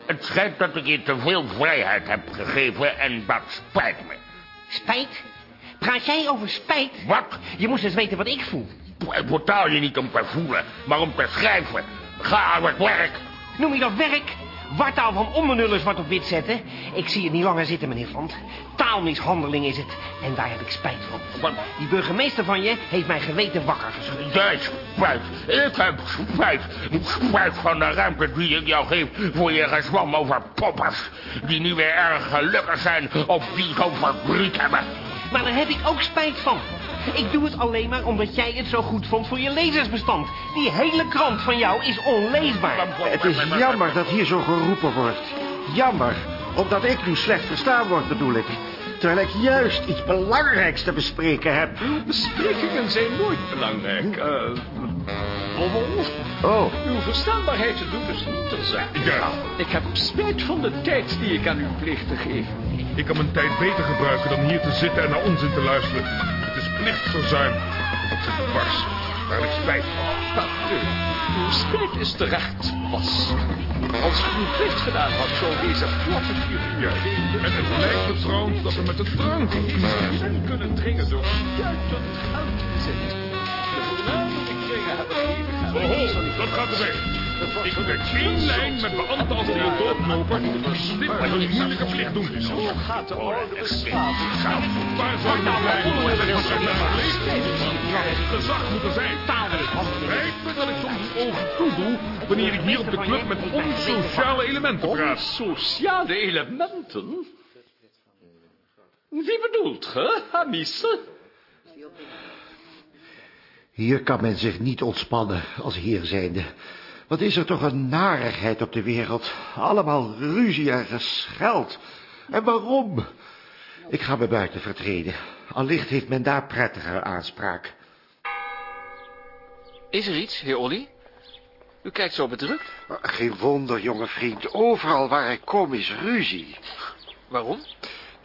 Het schijnt dat ik je te veel vrijheid heb gegeven en dat spijt me. Spijt? Praat jij over spijt? Wat? Je moest eens weten wat ik voel. Ik betaal je niet om te voelen, maar om te schrijven. Ga aan het werk. Noem je dat werk? Wartaal van onbenullen zwart op wit zetten? Ik zie het niet langer zitten, meneer Font. Taalmishandeling is het. En daar heb ik spijt van. Die burgemeester van je heeft mijn geweten wakker geschud. Jij spijt. Ik heb spijt. Spijt van de ruimte die ik jou geef voor je gezwam over poppers. Die nu weer erg gelukkig zijn of die zo'n fabriek hebben. Maar daar heb ik ook spijt van. Ik doe het alleen maar omdat jij het zo goed vond voor je lezersbestand. Die hele krant van jou is onleesbaar. Het is jammer dat hier zo geroepen wordt. Jammer, omdat ik nu slecht verstaan word, bedoel ik. Terwijl ik juist iets belangrijks te bespreken heb. Uw besprekingen zijn nooit belangrijk. eh Bommel? Oh. Uw verstaanbaarheid doet dus niet ter zake. Ja. Ik heb spijt van de tijd die ik aan u pleeg te geven. Ik kan mijn tijd beter gebruiken dan hier te zitten en naar onzin te luisteren. Plichtverzuim. Het zit dwars. Waar ik spijt van. Pardon, uw spijt is terecht, Bas. Als u uw plicht gedaan had, zou deze platte figuur... En het lijkt me trouwens dat we met de drank kunnen dringen door stuitend uit te zetten. De voornamelijke kringen hebben eeuwig Oh, dat gaat er weg. Ik trek geen lijn met beambten als die een doodloper. Dit met een moeilijke plicht doen. Zo gaat de orde bestaan. Waar zou je zijn? Gezag moeten zijn. Spijt me dat ik soms een toedoe... wanneer ik hier op de club met onsociale elementen praat. Sociale elementen? Wie bedoelt ge, Amice? Hier kan men zich niet ontspannen als hier zijnde. Wat is er toch een narigheid op de wereld. Allemaal ruzie en gescheld. En waarom? Ik ga me buiten vertreden. Allicht heeft men daar prettiger aanspraak. Is er iets, heer Olly? U kijkt zo bedrukt. Geen wonder, jonge vriend. Overal waar ik kom is ruzie. Waarom?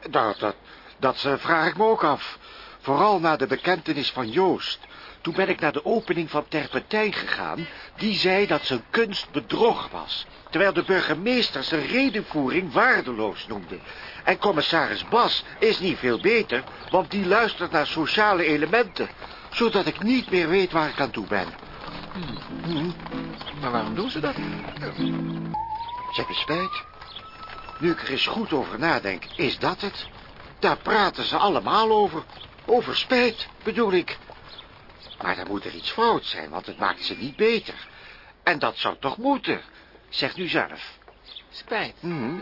Dat, dat, dat eh, vraag ik me ook af. Vooral na de bekentenis van Joost. Toen ben ik naar de opening van Terpentijn gegaan. Die zei dat zijn kunst bedrog was. Terwijl de burgemeester zijn redenvoering waardeloos noemde. En commissaris Bas is niet veel beter, want die luistert naar sociale elementen. Zodat ik niet meer weet waar ik aan toe ben. Maar waarom doen ze dat? Ze hebben spijt. Nu ik er eens goed over nadenk, is dat het? Daar praten ze allemaal over. Over spijt, bedoel ik. Maar dan moet er iets fout zijn, want het maakt ze niet beter. En dat zou toch moeten? Zeg nu zelf. Spijt. Mhm.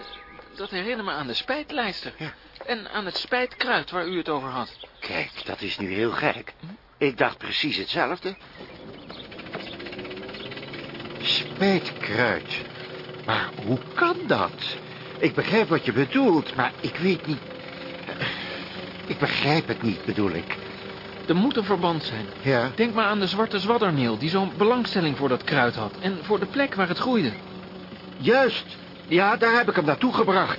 Dat herinnert me aan de spijtlijster. Ja. En aan het spijtkruid waar u het over had. Kijk, dat is nu heel gek. Ik dacht precies hetzelfde. Spijtkruid. Maar hoe kan dat? Ik begrijp wat je bedoelt, maar ik weet niet... Ik begrijp het niet, bedoel ik. Er moet een verband zijn. Ja, Denk maar aan de zwarte zwadderneel die zo'n belangstelling voor dat kruid had. En voor de plek waar het groeide. juist. Ja, daar heb ik hem naartoe gebracht.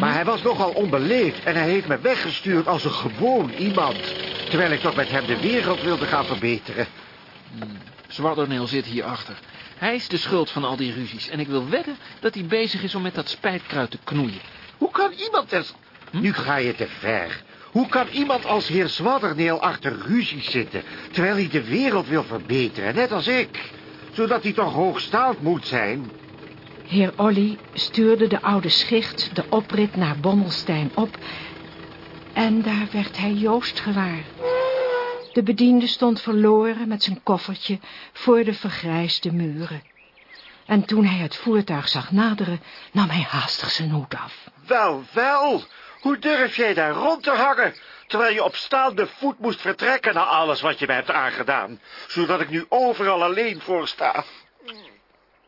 Maar hij was nogal onbeleefd en hij heeft me weggestuurd als een gewoon iemand. Terwijl ik toch met hem de wereld wilde gaan verbeteren. Zwadderneel zit hierachter. Hij is de schuld van al die ruzies. En ik wil wedden dat hij bezig is om met dat spijtkruid te knoeien. Hoe kan iemand er... Nu ga je te ver. Hoe kan iemand als heer Zwadderneel achter ruzies zitten... terwijl hij de wereld wil verbeteren, net als ik? Zodat hij toch hoogstaand moet zijn? Heer Olly stuurde de oude schicht de oprit naar Bommelstein op... en daar werd hij Joost gewaar. De bediende stond verloren met zijn koffertje voor de vergrijsde muren. En toen hij het voertuig zag naderen, nam hij haastig zijn hoed af. Wel, wel. Hoe durf jij daar rond te hangen... terwijl je op staande voet moest vertrekken... na alles wat je mij hebt aangedaan... zodat ik nu overal alleen voor sta.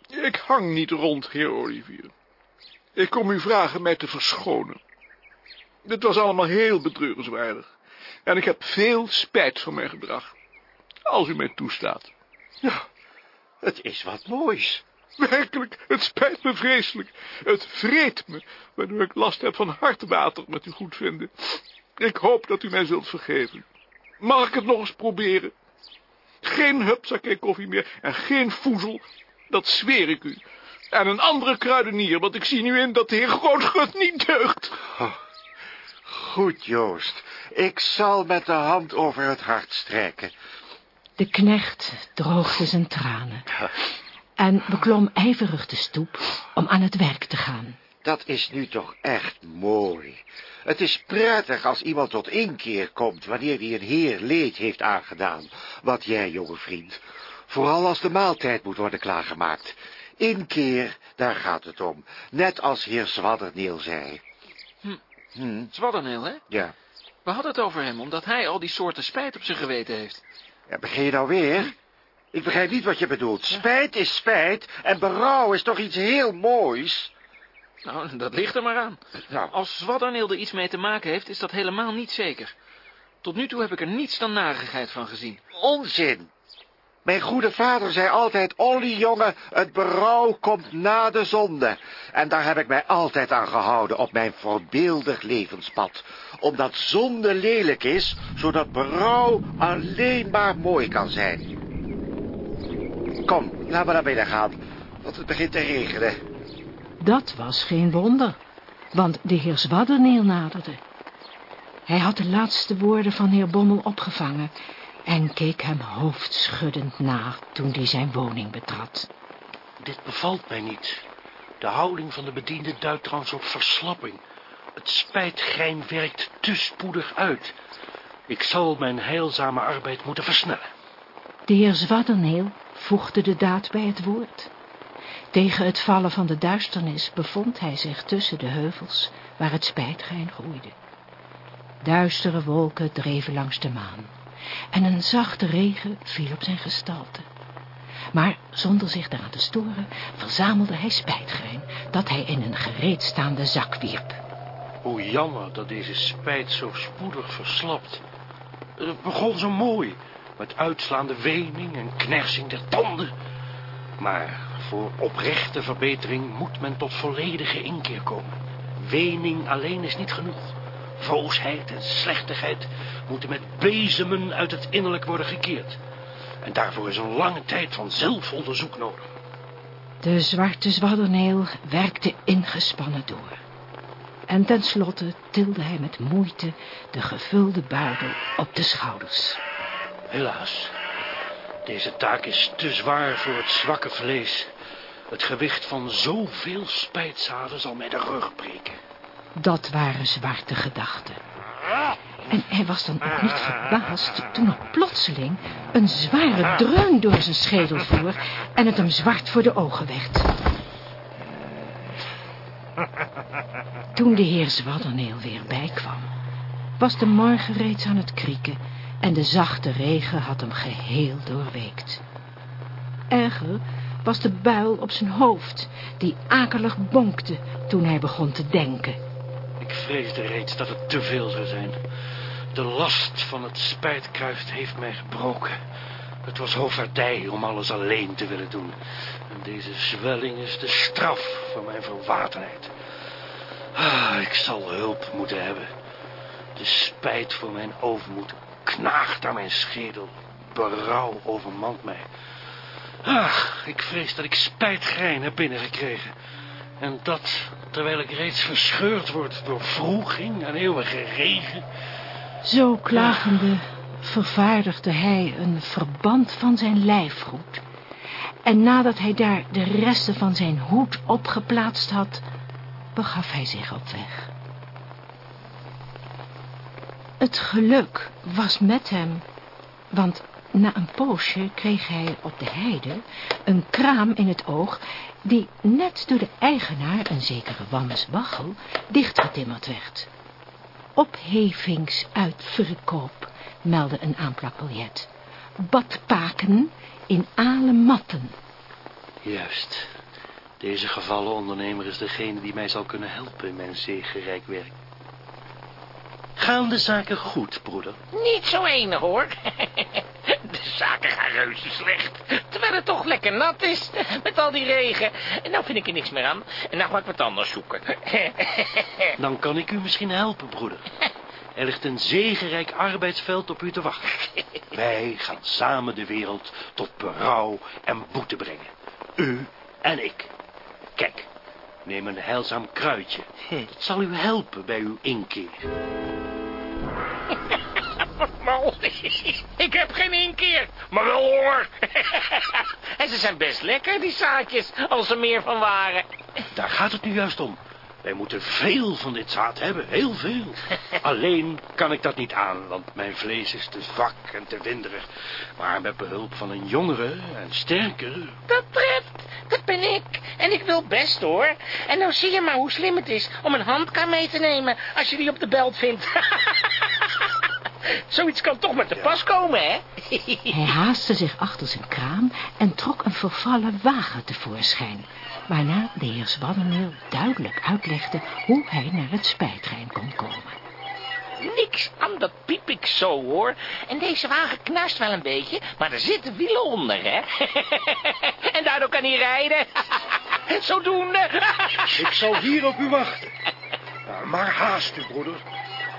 Ik hang niet rond, heer Olivier. Ik kom u vragen mij te verschonen. Dit was allemaal heel betreurenswaardig. En ik heb veel spijt van mijn gedrag. Als u mij toestaat. Ja, het is wat moois. *laughs* Werkelijk, het spijt me vreselijk. Het vreet me, waardoor ik last heb van hartwater met u goedvinden. Ik hoop dat u mij zult vergeven. Mag ik het nog eens proberen? Geen hupsakee koffie meer en geen voezel, dat zweer ik u. En een andere kruidenier, want ik zie nu in dat de heer Grootgut niet deugt. Goed, Joost. Ik zal met de hand over het hart strijken. De knecht droogde zijn tranen en beklom ijverig de stoep om aan het werk te gaan. Dat is nu toch echt mooi. Het is prettig als iemand tot inkeer komt... wanneer hij een heer leed heeft aangedaan. Wat jij, jonge vriend. Vooral als de maaltijd moet worden klaargemaakt. Inkeer, daar gaat het om. Net als heer Zwadderneel zei. Hm. Hm, Zwadderneel, hè? ja. We hadden het over hem, omdat hij al die soorten spijt op zijn geweten heeft. ja. Begin je nou weer? Ik begrijp niet wat je bedoelt. Spijt is spijt en berouw is toch iets heel moois? Nou, dat ligt er maar aan. Nou, Als Zwadderneel er iets mee te maken heeft, is dat helemaal niet zeker. Tot nu toe heb ik er niets dan narigheid van gezien. onzin. Mijn goede vader zei altijd, Olly jongen, het berouw komt na de zonde. En daar heb ik mij altijd aan gehouden op mijn voorbeeldig levenspad. Omdat zonde lelijk is, zodat berouw alleen maar mooi kan zijn. Kom, laten we naar binnen gaan, want het begint te regenen. Dat was geen wonder, want de heer Zwadderneel naderde. Hij had de laatste woorden van heer Bommel opgevangen en keek hem hoofdschuddend na toen hij zijn woning betrad. Dit bevalt mij niet. De houding van de bediende duidt trouwens op verslapping. Het spijtgein werkt te spoedig uit. Ik zal mijn heilzame arbeid moeten versnellen. De heer Zwadderneel voegde de daad bij het woord. Tegen het vallen van de duisternis bevond hij zich tussen de heuvels waar het spijtgein groeide. Duistere wolken dreven langs de maan en een zachte regen viel op zijn gestalte. Maar zonder zich daaraan te storen verzamelde hij spijtgein dat hij in een gereedstaande zak wierp. Hoe jammer dat deze spijt zo spoedig verslapt. Het begon zo mooi, met uitslaande wening en knersing der tanden. Maar voor oprechte verbetering moet men tot volledige inkeer komen. Wening alleen is niet genoeg. Voosheid en slechtigheid moeten met bezemen uit het innerlijk worden gekeerd. En daarvoor is een lange tijd van zelfonderzoek nodig. De zwarte zwadderneel werkte ingespannen door. En tenslotte tilde hij met moeite de gevulde buidel op de schouders. Helaas, deze taak is te zwaar voor het zwakke vlees. Het gewicht van zoveel spijtzaden zal mij de rug breken. Dat waren zwarte gedachten. En hij was dan ook niet verbaasd toen er plotseling een zware dreun door zijn schedel voer en het hem zwart voor de ogen werd. Toen de heer Zwadderneel weer bijkwam, was de morgen reeds aan het krieken en de zachte regen had hem geheel doorweekt. Erger was de buil op zijn hoofd, die akelig bonkte toen hij begon te denken. Ik vreesde reeds dat het te veel zou zijn. De last van het spijtkruis heeft mij gebroken. Het was hoofdvaardij om alles alleen te willen doen. En deze zwelling is de straf van mijn verwatenheid. Ah, ik zal hulp moeten hebben. De spijt voor mijn overmoed knaagt aan mijn schedel. Berouw overmand mij. Ach, ik vrees dat ik spijtgrijn heb binnengekregen. En dat terwijl ik reeds verscheurd word door vroeging en eeuwige regen. Zo klagende vervaardigde hij een verband van zijn lijfgoed. En nadat hij daar de resten van zijn hoed opgeplaatst had, begaf hij zich op weg. Het geluk was met hem, want na een poosje kreeg hij op de heide een kraam in het oog... die net door de eigenaar, een zekere Wammes Waggel, dichtgetimmerd werd. Ophevingsuitverkoop, meldde een aanplakbiljet. Badpaken in ale matten. Juist. Deze gevallen ondernemer is degene die mij zal kunnen helpen in mijn zegerijk werk. Gaan de zaken goed, broeder? Niet zo enig, hoor. *laughs* De zaken gaan reuze slecht. Terwijl het toch lekker nat is. Met al die regen. En nou vind ik er niks meer aan. En nou ga ik wat anders zoeken. *laughs* Dan kan ik u misschien helpen, broeder. Er ligt een zegenrijk arbeidsveld op u te wachten. Wij gaan samen de wereld tot berouw en boete brengen. U en ik. Kijk, neem een heilzaam kruidje. Het zal u helpen bij uw inkeer. *laughs* Mal, ik heb geen inkeer, maar wel hoor. *laughs* En ze zijn best lekker, die zaadjes, als er meer van waren. Daar gaat het nu juist om. Wij moeten veel van dit zaad hebben, heel veel. *laughs* Alleen kan ik dat niet aan, want mijn vlees is te zwak en te winderig. Maar met behulp van een jongere en sterkere... Dat treft, dat ben ik. En ik wil best hoor. En nou zie je maar hoe slim het is om een handkar mee te nemen als je die op de belt vindt. *laughs* Zoiets kan toch maar te pas komen, hè? Hij haastte zich achter zijn kraam en trok een vervallen wagen tevoorschijn. Waarna de heer Zwadderneel duidelijk uitlegde hoe hij naar het spijtrein kon komen. Niks aan, dat piep ik zo, hoor. En deze wagen knarst wel een beetje, maar er zitten wielen onder, hè? *laughs* en daardoor kan hij rijden. *laughs* Zodoende. *laughs* Ik zal hier op u wachten. Maar haast u, broeder.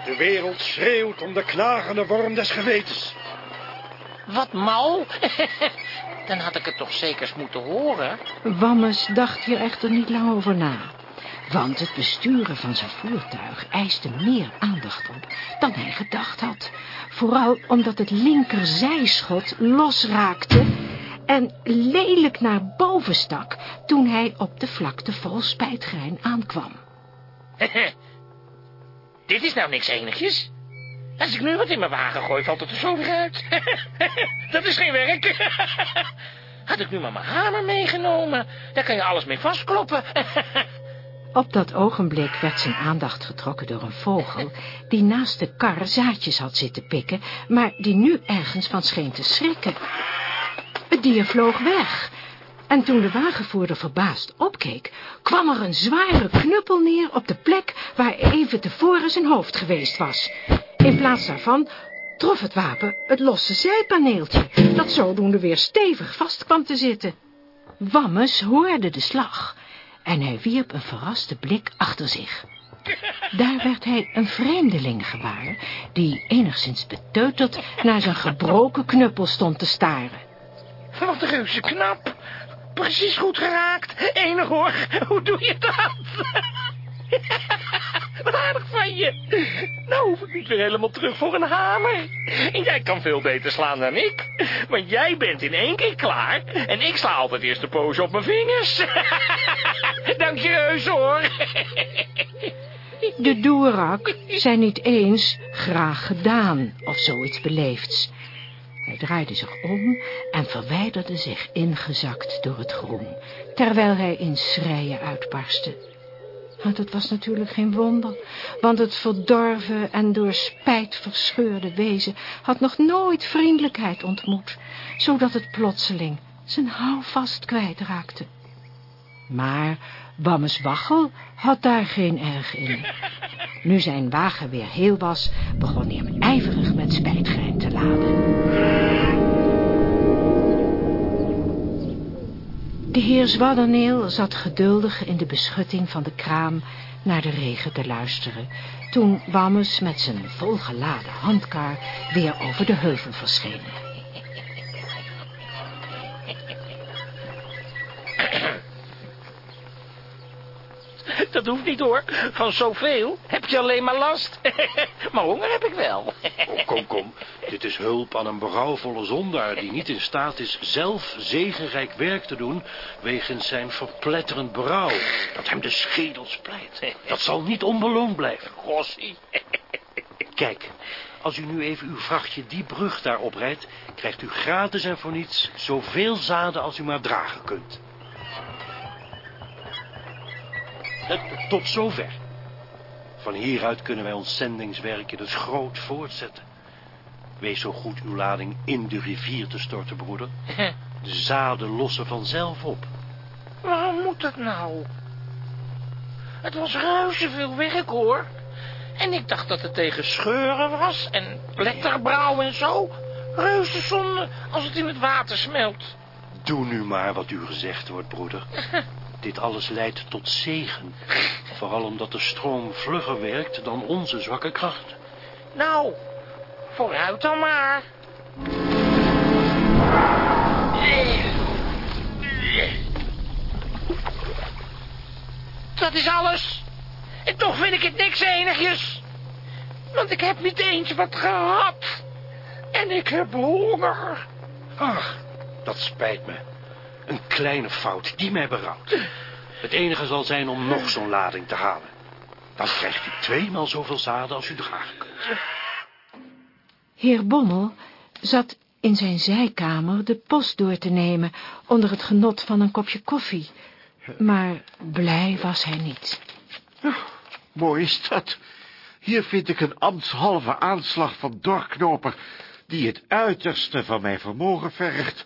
De wereld schreeuwt om de knagende worm des gewetens. Wat mal. *laughs* Dan had ik het toch zekers moeten horen. Wammes dacht hier echter niet lang over na. Want het besturen van zijn voertuig eiste meer aandacht op dan hij gedacht had. Vooral omdat het linkerzijschot losraakte en lelijk naar boven stak toen hij op de vlakte vol spijtgrijn aankwam. *laughs* Dit is nou niks enigjes. Als ik nu wat in mijn wagen gooi, valt het er zo weer uit. *laughs* Dat is geen werk. *laughs* Had ik nu maar mijn hamer meegenomen. Daar kan je alles mee vastkloppen. *laughs* Op dat ogenblik werd zijn aandacht getrokken door een vogel... die naast de kar zaadjes had zitten pikken... maar die nu ergens van scheen te schrikken. Het dier vloog weg... En toen de wagenvoerder verbaasd opkeek, kwam er een zware knuppel neer op de plek waar even tevoren zijn hoofd geweest was. In plaats daarvan trof het wapen het losse zijpaneeltje, dat zodoende weer stevig vast kwam te zitten. Wammes hoorde de slag en hij wierp een verraste blik achter zich. Daar werd hij een vreemdeling gewaar, die enigszins beteuterd naar zijn gebroken knuppel stond te staren. Wat reuze knap. Precies goed geraakt. Enig hoor. Hoe doe je dat? Wat aardig van je. Nou hoef ik niet weer helemaal terug voor een hamer. En jij kan veel beter slaan dan ik. Want jij bent in één keer klaar. En ik sla altijd eerst een poosje op mijn vingers. *laughs* Dank je heus hoor. De doerak zei niet eens graag gedaan of zoiets beleefds. Hij draaide zich om en verwijderde zich ingezakt door het groen, terwijl hij in schreien uitbarstte. Maar dat was natuurlijk geen wonder, want het verdorven en door spijt verscheurde wezen had nog nooit vriendelijkheid ontmoet, zodat het plotseling zijn houvast kwijtraakte. Maar Bammes Waggel had daar geen erg in. Nu zijn wagen weer heel was, begon hij hem ijverig met spijtgrijn te laden. De heer Zwadderneel zat geduldig in de beschutting van de kraam naar de regen te luisteren, toen Bammes met zijn volgeladen handkar weer over de heuvel verscheen. *laughs* Dat hoeft niet hoor. Van zoveel heb je alleen maar last. *laughs* maar honger heb ik wel. Oh, kom, kom. Dit is hulp aan een berouwvolle zondaar die niet in staat is zelf zegenrijk werk te doen wegens zijn verpletterend berouw dat hem de schedel splijt. Dat zal niet onbeloond blijven. Gossie. *laughs* Kijk, als u nu even uw vrachtje die brug daar oprijdt, krijgt u gratis en voor niets zoveel zaden als u maar dragen kunt. Tot zover. Van hieruit kunnen wij ons zendingswerkje dus groot voortzetten. Wees zo goed uw lading in de rivier te storten, broeder. De zaden lossen vanzelf op. Waarom moet dat nou? Het was reuze veel werk hoor. En ik dacht dat het tegen scheuren was en letterbrouw en zo. Reuze zonde als het in het water smelt. Doe nu maar wat u gezegd wordt, broeder. *laughs* Dit alles leidt tot zegen. Vooral omdat de stroom vlugger werkt dan onze zwakke kracht. Nou, vooruit dan maar. Dat is alles. En toch vind ik het niks enigjes. Want ik heb niet eens wat gehad. En ik heb honger. Ach, dat spijt me. Een kleine fout die mij berouwt. Het enige zal zijn om nog zo'n lading te halen. Dan krijgt u tweemaal zoveel zaden als u dragen kunt. Heer Bommel zat in zijn zijkamer de post door te nemen onder het genot van een kopje koffie. Maar blij was hij niet. Mooi is dat. Hier vind ik een ambtshalve aanslag van Dorknoper... die het uiterste van mijn vermogen vergt.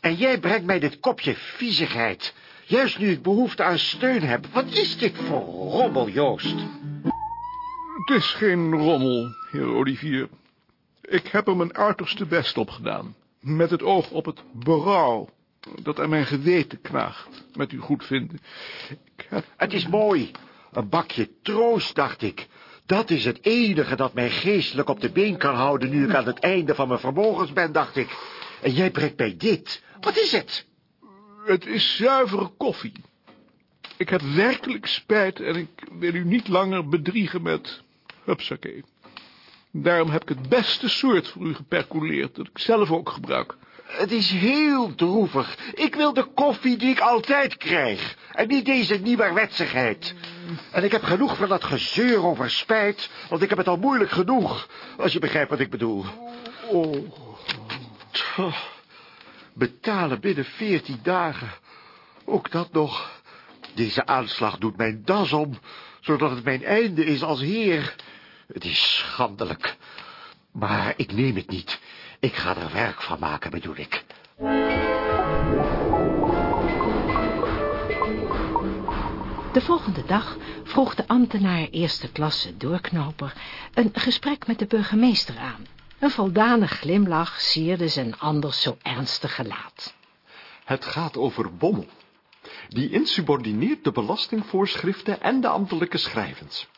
En jij brengt mij dit kopje viezigheid... juist nu ik behoefte aan steun heb. Wat is dit voor rommel, Joost? Het is geen rommel, heer Olivier. Ik heb er mijn uiterste best op gedaan. Met het oog op het berouw dat aan mijn geweten knaagt, met uw goedvinden. Ik heb... Het is mooi. Een bakje troost, dacht ik. Dat is het enige dat mij geestelijk op de been kan houden... nu ik aan het einde van mijn vermogens ben, dacht ik. En jij brengt mij dit. Wat is het? Het is zuivere koffie. Ik heb werkelijk spijt en ik wil u niet langer bedriegen met... Hupsakee. Daarom heb ik het beste soort voor u geperculeerd, dat ik zelf ook gebruik. Het is heel droevig. Ik wil de koffie die ik altijd krijg. En niet deze nieuwerwetsigheid. En ik heb genoeg van dat gezeur over spijt, want ik heb het al moeilijk genoeg, als je begrijpt wat ik bedoel. Oh. Tch. Betalen binnen veertien dagen. Ook dat nog. Deze aanslag doet mijn das om, zodat het mijn einde is als heer. Het is schandelijk. Maar ik neem het niet. Ik ga er werk van maken, bedoel ik. De volgende dag vroeg de ambtenaar eerste klasse doorknoper een gesprek met de burgemeester aan. Een voldane glimlach sierde zijn anders zo ernstig gelaat. Het gaat over Bommel. Die insubordineert de belastingvoorschriften en de ambtelijke schrijvens.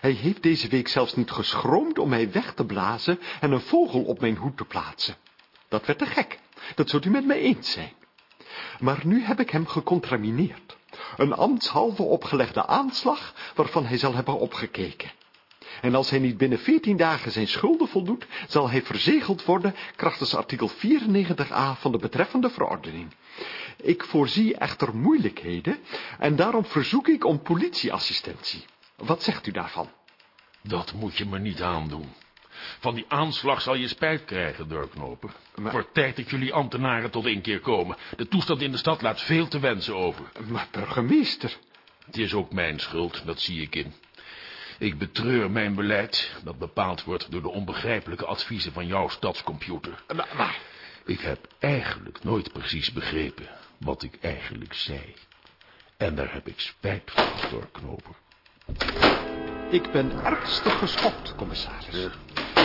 Hij heeft deze week zelfs niet geschroomd om mij weg te blazen en een vogel op mijn hoed te plaatsen. Dat werd te gek. Dat zult u met mij eens zijn. Maar nu heb ik hem gecontramineerd. Een ambtshalve opgelegde aanslag waarvan hij zal hebben opgekeken. En als hij niet binnen veertien dagen zijn schulden voldoet, zal hij verzegeld worden krachtens artikel 94a van de betreffende verordening. Ik voorzie echter moeilijkheden en daarom verzoek ik om politieassistentie. Wat zegt u daarvan? Dat moet je me niet aandoen. Van die aanslag zal je spijt krijgen, Durknoper. Maar... Voor tijd dat jullie ambtenaren tot een keer komen. De toestand in de stad laat veel te wensen over. Maar burgemeester... Het is ook mijn schuld, dat zie ik in. Ik betreur mijn beleid, dat bepaald wordt door de onbegrijpelijke adviezen van jouw stadscomputer. Maar, maar... Ik heb eigenlijk nooit precies begrepen wat ik eigenlijk zei. En daar heb ik spijt van, Durknoper. Ik ben ernstig geschokt, commissaris.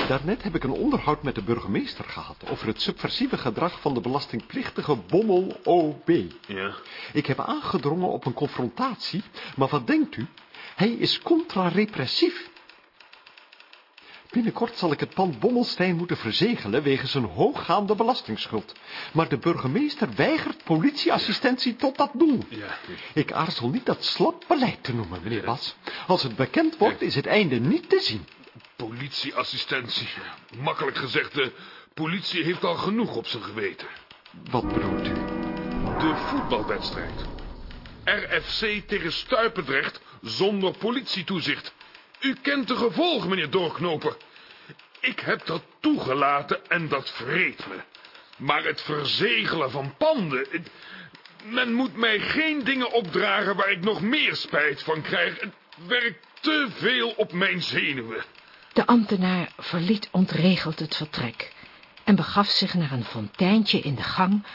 Daarnet heb ik een onderhoud met de burgemeester gehad... over het subversieve gedrag van de belastingplichtige Bommel O.B. Ja. Ik heb aangedrongen op een confrontatie... maar wat denkt u? Hij is contra-repressief. Binnenkort zal ik het pand Bommelstein moeten verzegelen... wegens een hooggaande belastingsschuld. Maar de burgemeester weigert politieassistentie tot dat doel. Ja. Ik aarzel niet dat slap beleid te noemen, meneer Bas. Als het bekend wordt, is het einde niet te zien. Politieassistentie. Makkelijk gezegd, de politie heeft al genoeg op zijn geweten. Wat bedoelt u? De voetbalwedstrijd. RFC tegen Stuipendrecht zonder politietoezicht. U kent de gevolgen, meneer Doorknoper. Ik heb dat toegelaten en dat vreet me. Maar het verzegelen van panden... Men moet mij geen dingen opdragen waar ik nog meer spijt van krijg. Het werkt te veel op mijn zenuwen. De ambtenaar verliet ontregeld het vertrek en begaf zich naar een fonteintje in de gang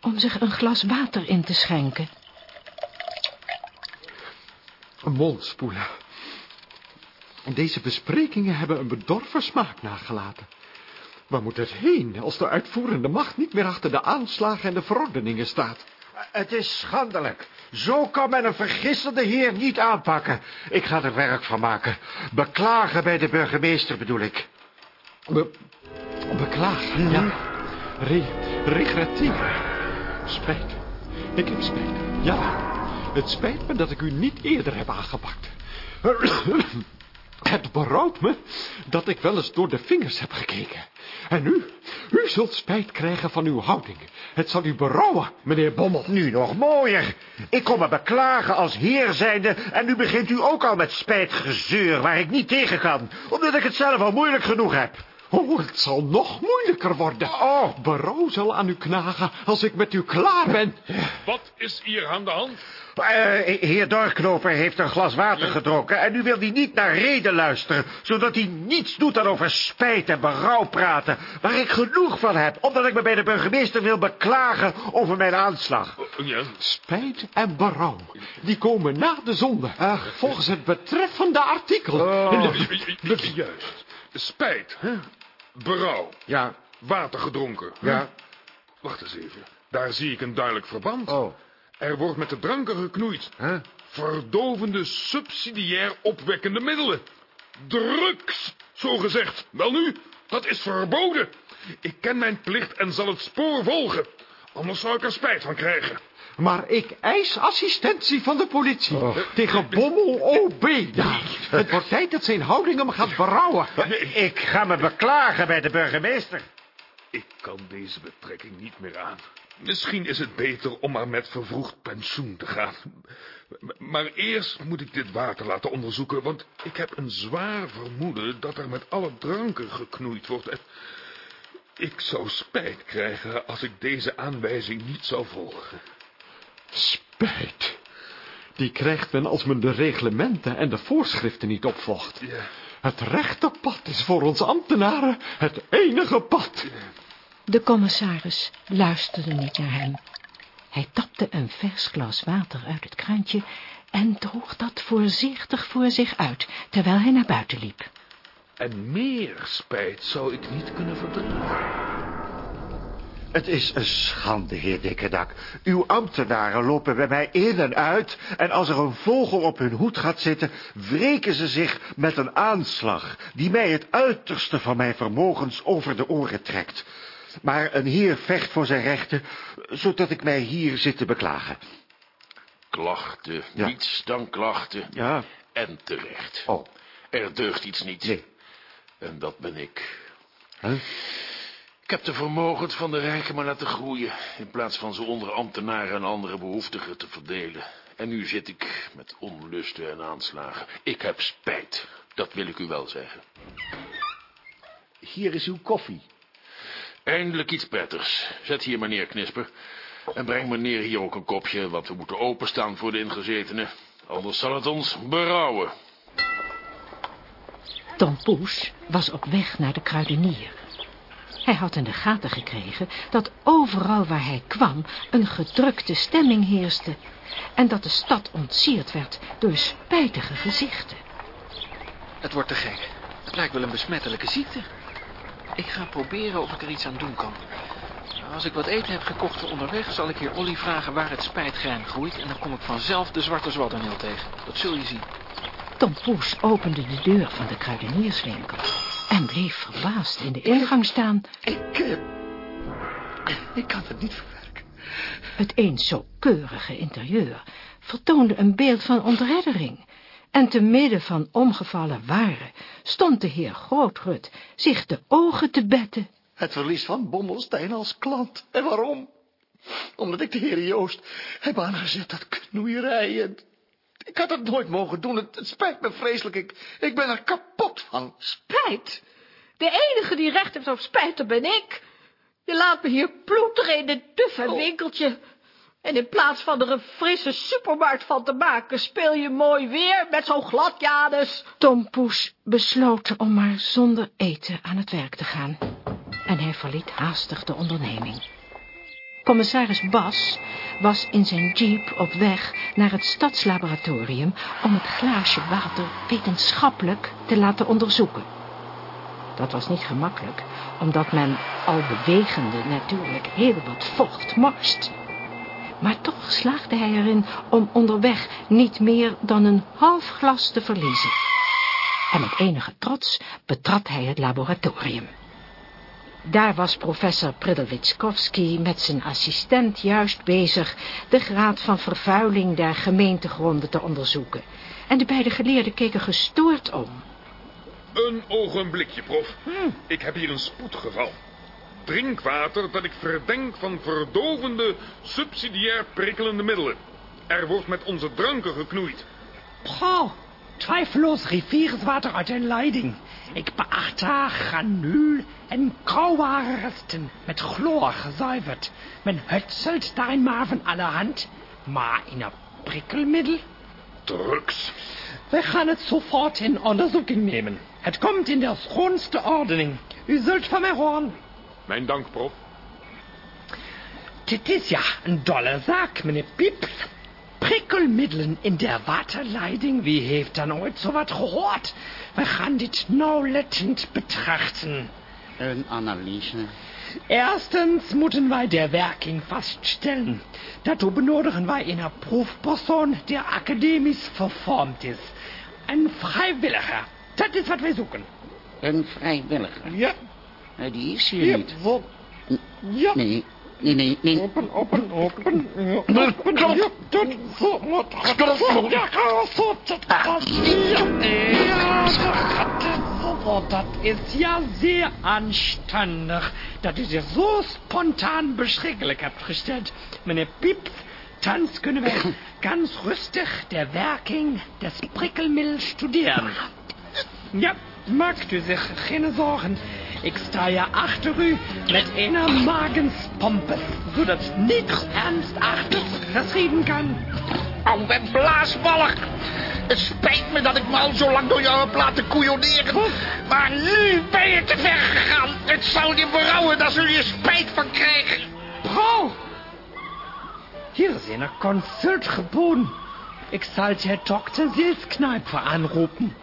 om zich een glas water in te schenken. Mond spoelen. Deze besprekingen hebben een bedorven smaak nagelaten. Waar moet het heen als de uitvoerende macht niet meer achter de aanslagen en de verordeningen staat? Het is schandelijk. Zo kan men een vergissende heer niet aanpakken. Ik ga er werk van maken. Beklagen bij de burgemeester bedoel ik. Be beklagen, ja. Re regretteren. Spijt. Ik heb spijt. Ja, het spijt me dat ik u niet eerder heb aangepakt. *clears throat* Het berouwt me dat ik wel eens door de vingers heb gekeken. En u, u zult spijt krijgen van uw houding. Het zal u berouwen, meneer Bommel. Nu nog mooier. Ik kom me beklagen als heer zijnde... en nu begint u ook al met spijtgezeur waar ik niet tegen kan... omdat ik het zelf al moeilijk genoeg heb. Oh, het zal nog moeilijker worden. Oh, berouw zal aan u knagen als ik met u klaar ben. Wat is hier aan de hand? Uh, heer Dorknoper heeft een glas water gedronken... en nu wil hij niet naar reden luisteren... zodat hij niets doet dan over spijt en berouw praten... waar ik genoeg van heb... omdat ik me bij de burgemeester wil beklagen over mijn aanslag. Ja. Spijt en berouw, die komen na de zonde... Ach, volgens het betreffende artikel. Oh. Juist. Spijt, hè? Berouw. Ja. Water gedronken. Ja. Wacht eens even. Daar zie ik een duidelijk verband. Oh. Er wordt met de dranken geknoeid. Huh? Verdovende, subsidiair opwekkende middelen. Drugs, zo gezegd. Wel nu, dat is verboden. Ik ken mijn plicht en zal het spoor volgen. Anders zou ik er spijt van krijgen. Maar ik eis assistentie van de politie. Oh. Tegen Bommel O.B. Ja, het wordt tijd dat zijn houding hem gaat berouwen. Ik ga me beklagen bij de burgemeester. Ik kan deze betrekking niet meer aan. Misschien is het beter om maar met vervroegd pensioen te gaan. Maar eerst moet ik dit water laten onderzoeken, want ik heb een zwaar vermoeden dat er met alle dranken geknoeid wordt. En ik zou spijt krijgen als ik deze aanwijzing niet zou volgen. Spijt? Die krijgt men als men de reglementen en de voorschriften niet opvolgt. Ja. Het rechte pad is voor ons ambtenaren het enige pad. De commissaris luisterde niet naar hem. Hij tapte een vers glas water uit het kraantje en droeg dat voorzichtig voor zich uit, terwijl hij naar buiten liep. En meer spijt zou ik niet kunnen verdragen. Het is een schande, heer Dikkerdak. Uw ambtenaren lopen bij mij in en uit... en als er een vogel op hun hoed gaat zitten... wreken ze zich met een aanslag... die mij het uiterste van mijn vermogens over de oren trekt. Maar een heer vecht voor zijn rechten... zodat ik mij hier zit te beklagen. Klachten, Ja. niets dan klachten. Ja. En terecht. Oh. Er deugt iets niet. Nee. En dat ben ik. Huh? Ik heb de vermogens van de rijken maar laten groeien... in plaats van ze onder ambtenaren en andere behoeftigen te verdelen. En nu zit ik met onlusten en aanslagen. Ik heb spijt, dat wil ik u wel zeggen. Hier is uw koffie. Eindelijk iets prettigs. Zet hier meneer Knisper. En breng meneer hier ook een kopje, want we moeten openstaan voor de ingezetenen. Anders zal het ons berouwen. Tom Poes was op weg naar de kruidenier. Hij had in de gaten gekregen dat overal waar hij kwam een gedrukte stemming heerste en dat de stad ontsierd werd door spijtige gezichten. Het wordt te gek. Het lijkt wel een besmettelijke ziekte. Ik ga proberen of ik er iets aan doen kan. Als ik wat eten heb gekocht voor onderweg, zal ik heer Olly vragen waar het spijtgrijn groeit... en dan kom ik vanzelf de zwarte zwadderneel tegen. Dat zul je zien. Tom Poes opende de deur van de kruidenierswinkel en bleef verbaasd in de ingang staan. Ik, eh, ik kan het niet verwerken. Het eens zo keurige interieur vertoonde een beeld van ontreddering. En te midden van omgevallen waren stond de heer Grootrut zich de ogen te betten. Het verlies van Bommelstein als klant. En waarom? Omdat ik de heer Joost heb aangezet dat knoeierij. En ik had het nooit mogen doen. Het, het spijt me vreselijk. Ik, ik ben er kapot van. Spijt? De enige die recht heeft op spijt, ben ik. Je laat me hier ploeteren in dit duffe winkeltje. En in plaats van er een frisse supermarkt van te maken, speel je mooi weer met zo'n gladjanus. Tom Poes besloot om maar zonder eten aan het werk te gaan. En hij verliet haastig de onderneming. Commissaris Bas was in zijn jeep op weg naar het stadslaboratorium om het glaasje water wetenschappelijk te laten onderzoeken. Dat was niet gemakkelijk, omdat men al bewegende natuurlijk heel wat vocht morst. Maar toch slaagde hij erin om onderweg niet meer dan een half glas te verliezen. En met enige trots betrad hij het laboratorium. Daar was professor Pridelwitskowski met zijn assistent juist bezig de graad van vervuiling der gemeentegronden te onderzoeken. En de beide geleerden keken gestoord om. Een ogenblikje, prof. Ik heb hier een spoedgeval. Drinkwater dat ik verdenk van verdovende, subsidiair prikkelende middelen. Er wordt met onze dranken geknoeid. Paul, zweifellos rivierenswater uit een leiding. Ik beachte granuul en grauware resten met chloor gezuiverd. Men hutselt daarin maar van allerhand, maar in een prikkelmiddel? Drugs. We gaan het sofort in onderzoeking nemen. Het komt in der schoonste ordening. U zult van mij horen. Mijn dank, prof. Dit is ja een dolle zaak, meneer Pieps. Prikkelmiddelen in der waterleiding. Wie heeft dan ooit zo wat gehoord? We gaan dit nauwlettend betrachten. Een analyse. Erstens moeten wij der werking vaststellen. Daartoe benodigen wij een proefpersoon die academisch vervormd is. Een vrijwilliger. Dat is wat wij zoeken. Een vrijwilliger. Ja. Eh, Die is hier niet. wat? Ja. Nee, nee, nee, nee. Open, open, open. Ja, dat. Ja, dat gaat. Dat is ja zeer aanstandig dat u zich zo spontaan beschikking hebt gesteld. Meneer Pieps, thans kunnen wij ganz rustig der werking des prikkelmiddels studeren. Ja, maakt u zich geen zorgen. Ik sta ja achter u met een magenspompe, zodat niets ernstachters geschieden kan. Au, en blaasballig. Het spijt me dat ik me al zo lang door jou heb laten koeioneren. Maar nu ben je te ver gegaan. Het zal je berouwen, daar zul je spijt van krijgen. Bro! Hier is een consult geboden. Ik zal Herr Dr. Silskneiper aanroepen.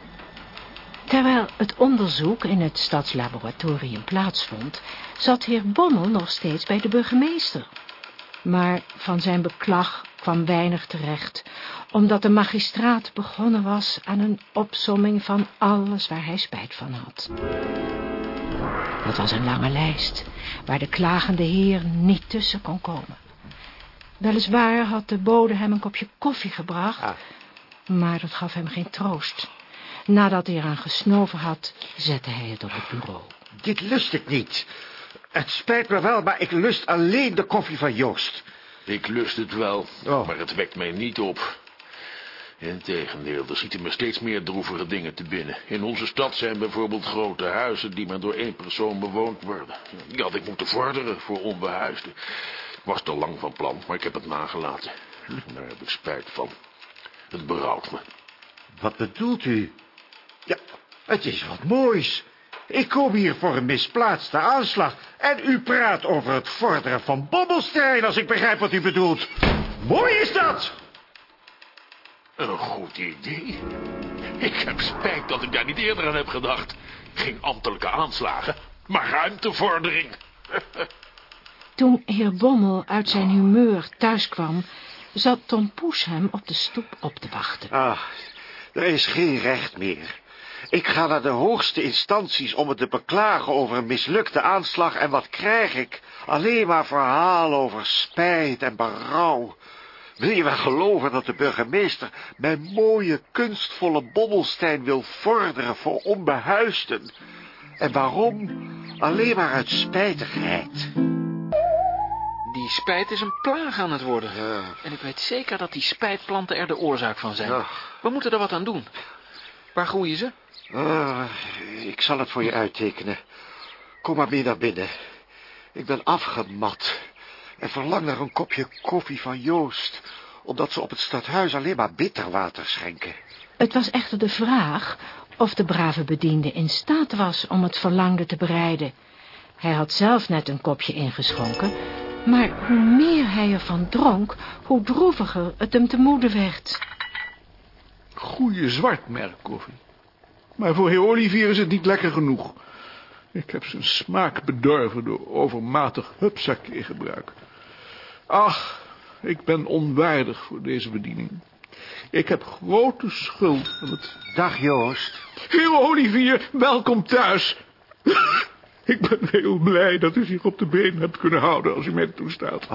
Terwijl het onderzoek in het stadslaboratorium plaatsvond, zat heer Bommel nog steeds bij de burgemeester. Maar van zijn beklag kwam weinig terecht, omdat de magistraat begonnen was aan een opsomming van alles waar hij spijt van had. Het was een lange lijst, waar de klagende heer niet tussen kon komen. Weliswaar had de bode hem een kopje koffie gebracht, maar dat gaf hem geen troost. Nadat hij eraan gesnoven had, zette hij het op het bureau. Dit lust ik niet. Het spijt me wel, maar ik lust alleen de koffie van Joost. Ik lust het wel, Oh. maar het wekt mij niet op. Integendeel, er schieten me steeds meer droevige dingen te binnen. In onze stad zijn bijvoorbeeld grote huizen die maar door één persoon bewoond worden. Die had ik moeten vorderen voor onbehuisden. Ik was te lang van plan, maar ik heb het nagelaten. Daar heb ik spijt van. Het berouwt me. Wat bedoelt u? Het is wat moois. Ik kom hier voor een misplaatste aanslag... en u praat over het vorderen van Bobbelstein... als ik begrijp wat u bedoelt. Mooi is dat! Een goed idee. Ik heb spijt dat ik daar niet eerder aan heb gedacht. Geen ambtelijke aanslagen, maar ruimtevordering. *laughs* Toen heer Bommel uit zijn humeur thuiskwam, zat Tom Poes hem op de stoep op te wachten. Ah, er is geen recht meer. Ik ga naar de hoogste instanties om me te beklagen over een mislukte aanslag... en wat krijg ik? Alleen maar verhalen over spijt en berouw. Wil je wel geloven dat de burgemeester mijn mooie, kunstvolle Bobbelstein wil vorderen voor onbehuisden? En waarom? Alleen maar uit spijtigheid. Die spijt is een plaag aan het worden. En ik weet zeker dat die spijtplanten er de oorzaak van zijn. We moeten er wat aan doen. Waar groeien ze? Ah, ik zal het voor je uittekenen. Kom maar mee naar binnen. Ik ben afgemat en verlang naar een kopje koffie van Joost, omdat ze op het stadhuis alleen maar bitterwater schenken. Het was echter de vraag of de brave bediende in staat was om het verlangde te bereiden. Hij had zelf net een kopje ingeschonken, maar hoe meer hij ervan dronk, hoe droeviger het hem te moede werd. Goeie zwartmerk koffie. Maar voor heer Olivier is het niet lekker genoeg. Ik heb zijn smaak bedorven door overmatig hupsakee-gebruik. Ach, ik ben onwaardig voor deze bediening. Ik heb grote schuld aan het... Dag, Joost. Heer Olivier, welkom thuis. ik ben heel blij dat u zich op de been hebt kunnen houden als u mij toestaat.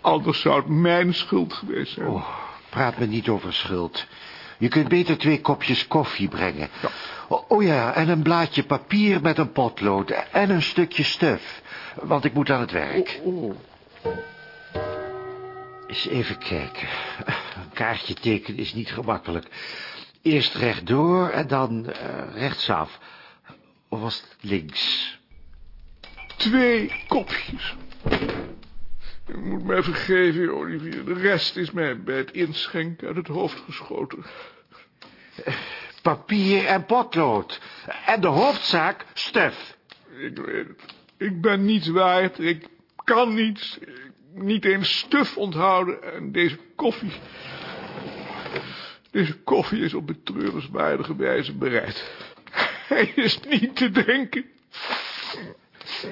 Anders zou het mijn schuld geweest zijn. Oh, praat me niet over schuld. Je kunt beter twee kopjes koffie brengen. Oh, oh ja, en een blaadje papier met een potlood en een stukje stuf. Want ik moet aan het werk. Oh, Eens even kijken. Een kaartje tekenen is niet gemakkelijk. Eerst rechtdoor en dan eh, rechtsaf. Of was het links? Twee kopjes. U moet mij vergeven, Olivier. De rest is mij bij het inschenken uit het hoofd geschoten. Papier en potlood. En de hoofdzaak, stuf. Ik weet het. Ik ben niets waard. Ik kan niets. Niet eens stuf onthouden. En deze koffie... Deze koffie is op betreurenswaardige wijze bereid. Hij is niet te drinken.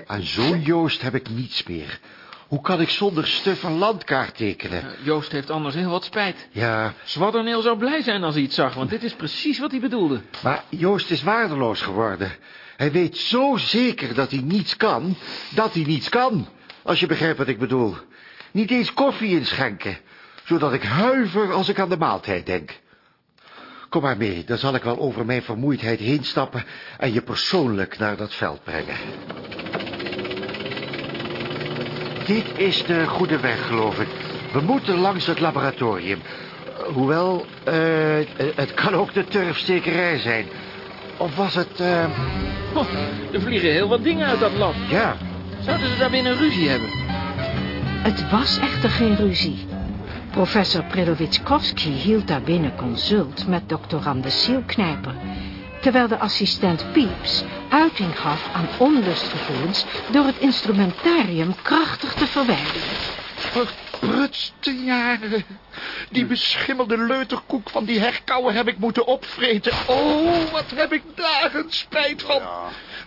Aan zo'n Joost heb ik niets meer. Hoe kan ik zonder stuf een landkaart tekenen? Joost heeft anders heel wat spijt. Ja, Zwadderneel zou blij zijn als hij het zag, want dit is precies wat hij bedoelde. maar Joost is waardeloos geworden. Hij weet zo zeker dat hij niets kan, dat hij niets kan. Als je begrijpt wat ik bedoel. Niet eens koffie inschenken, zodat ik huiver als ik aan de maaltijd denk. Kom maar mee, dan zal ik wel over mijn vermoeidheid heen stappen en je persoonlijk naar dat veld brengen. Dit is de goede weg, geloof ik. We moeten langs het laboratorium. Hoewel, eh, het kan ook de turfstekerij zijn. Of was het... eh, Oh, er vliegen heel wat dingen uit dat lab. Ja. Zouden ze daar binnen ruzie hebben? Het was echter geen ruzie. Professor Predovitskovski hield daarbinnen consult met dokter Randesielknijper... terwijl de assistent Pieps uiting gaf aan onlustgevoelens... door het instrumentarium krachtig te verwijderen. Verprutste jaren. Die beschimmelde leuterkoek van die herkauwen heb ik moeten opvreten. Oh, wat heb ik dagen spijt van.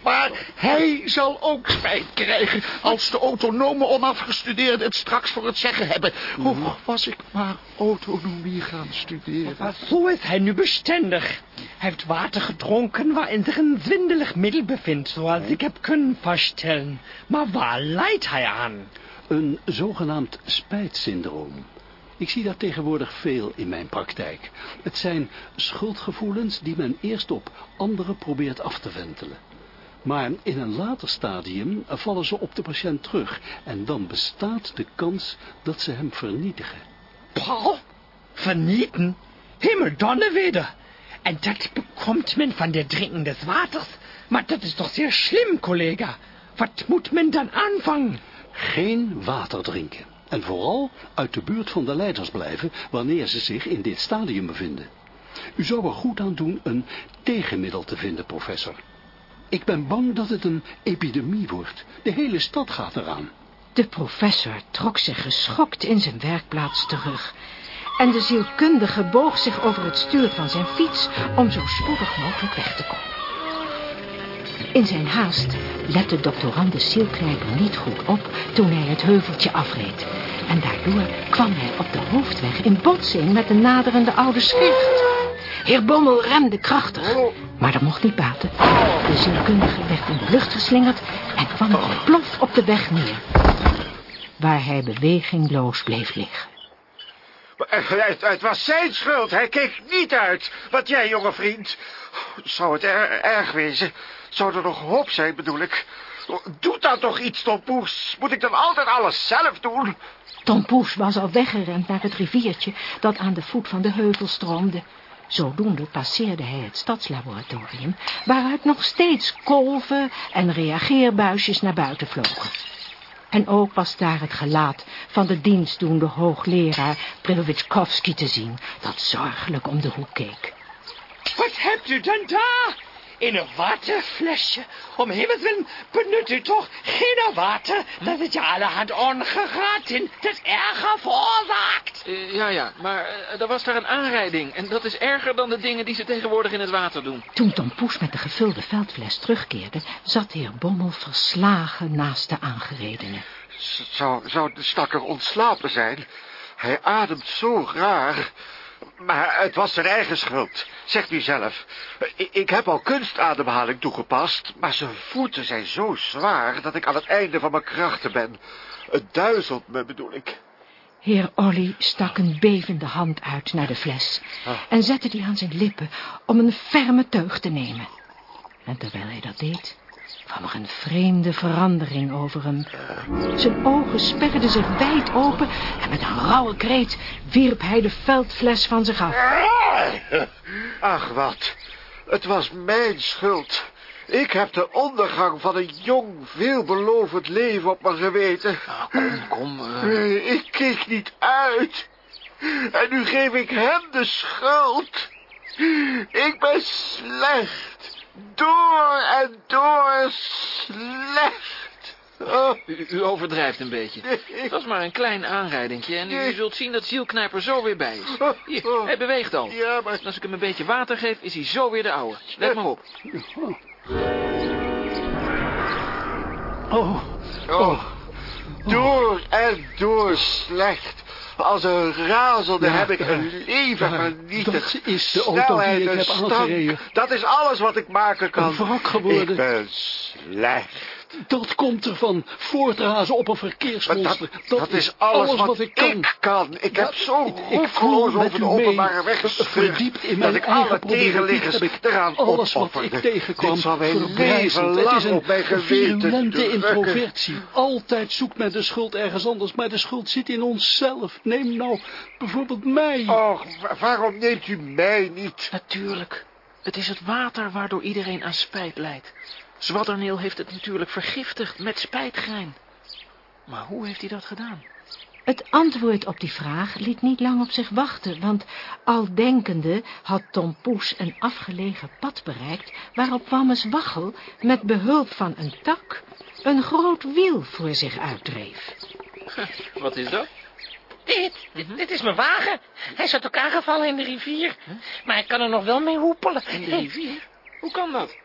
Maar hij zal ook spijt krijgen als de autonome onafgestudeerden het straks voor het zeggen hebben. Hoe was ik maar autonomie gaan studeren. Maar zo is hij nu bestendig. Hij heeft water gedronken waarin zich een zwindelig middel bevindt, zoals ik heb kunnen vaststellen. Maar waar leidt hij aan? Een zogenaamd spijtsyndroom. Ik zie dat tegenwoordig veel in mijn praktijk. Het zijn schuldgevoelens die men eerst op anderen probeert af te ventelen. Maar in een later stadium vallen ze op de patiënt terug en dan bestaat de kans dat ze hem vernietigen. Paul, vernieten? Himmel En dat bekommt men van der Drinken des Waters. Maar dat is toch zeer slim, collega. Wat moet men dan aanvangen? Geen water drinken. En vooral uit de buurt van de leiders blijven wanneer ze zich in dit stadium bevinden. U zou er goed aan doen een tegenmiddel te vinden, professor. Ik ben bang dat het een epidemie wordt. De hele stad gaat eraan. De professor trok zich geschokt in zijn werkplaats terug. En de zielkundige boog zich over het stuur van zijn fiets om zo spoedig mogelijk weg te komen. In zijn haast lette doctorand de zielknijper niet goed op toen hij het heuveltje afreed. En daardoor kwam hij op de hoofdweg in botsing met de naderende oude schicht. Heer Bommel remde krachtig, maar dat mocht niet baten. De zielkundige werd in de lucht geslingerd en kwam plof op de weg neer. Waar hij bewegingloos bleef liggen. Het, het, was zijn schuld. Hij keek niet uit. Wat jij, jonge vriend. Zou het erg wezen? Zou er nog hoop zijn, bedoel ik? Doe dan toch iets, Tom Poes. Moet ik dan altijd alles zelf doen? Tom Poes was al weggerend naar het riviertje... dat aan de voet van de heuvel stroomde. Zodoende passeerde hij het stadslaboratorium... waaruit nog steeds kolven en reageerbuisjes naar buiten vlogen. En ook was daar het gelaat van de dienstdoende hoogleraar Prilwitschkowski te zien... dat zorgelijk om de hoek keek. Wat hebt u dan daar? In een waterflesje. Om hemels willen, benut u toch geen water. Dat het je allerhand ongegaten, dat erger veroorzaakt. Uh, ja, ja, maar uh, er was daar een aanrijding. En dat is erger dan de dingen die ze tegenwoordig in het water doen. Toen Tom Poes met de gevulde veldfles terugkeerde... zat de heer Bommel verslagen naast de aangeredene. Zou, zou de stakker ontslapen zijn? Hij ademt zo raar. Maar het was zijn eigen schuld, zegt u zelf. Ik heb al kunstademhaling toegepast, maar zijn voeten zijn zo zwaar dat ik aan het einde van mijn krachten ben. Het duizelt me, bedoel ik. Heer Olly stak een bevende hand uit naar de fles ah. en zette die aan zijn lippen om een ferme teug te nemen. En terwijl hij dat deed, kwam er een vreemde verandering over hem. Zijn ogen sperden zich wijd open en met een rauwe kreet wierp hij de veldfles van zich af. *laughs* Ach, wat. Het was mijn schuld. Ik heb de ondergang van een jong, veelbelovend leven op mijn geweten. Ah, kom, kom. Uh... Ik keek niet uit. En nu geef ik hem de schuld. Ik ben slecht door en door slecht. Oh. U, overdrijft een beetje. *laughs* Het was maar een klein aanrijdingje en u zult zien dat zielknijper zo weer bij is. Hier, hij beweegt al. Ja, maar... als ik hem een beetje water geef, is hij zo weer de oude. Let maar op. Oh, oh. Door en door slecht. Als een razelde heb ik een leven vernietigd. Dat is de auto die ik heb aangereden. Dat is alles wat ik maken kan. Een wrak geworden. Ik ben slecht. Dat komt ervan. Voortrazen op een verkeersmonster. Dat, dat, is alles, wat, ik kan. Ik, kan. ik heb zo roekeloos over de openbare weg verdiept in mijn dat ik alle tegenliggers eraan Alles wat ik tegenkwam Dit zal mijn leven lang Het is op mijn virulente introvertie. Altijd zoekt men de schuld ergens anders, maar de schuld zit in onszelf. Neem nou bijvoorbeeld mij. Och, waarom neemt u mij niet? Natuurlijk. Het is het water waardoor iedereen aan spijt lijdt. Zwadderneel heeft het natuurlijk vergiftigd met spijtgrijn. Maar hoe heeft hij dat gedaan? Het antwoord op die vraag liet niet lang op zich wachten, want al denkende had Tom Poes een afgelegen pad bereikt, waarop Wammes Waggel met behulp van een tak een groot wiel voor zich uitdreef. *laughs* Wat is dat? Dit, dit, is mijn wagen. Hij is uit elkaar gevallen in de rivier. Maar ik kan er nog wel mee hoepelen. In de rivier? Hoe kan dat?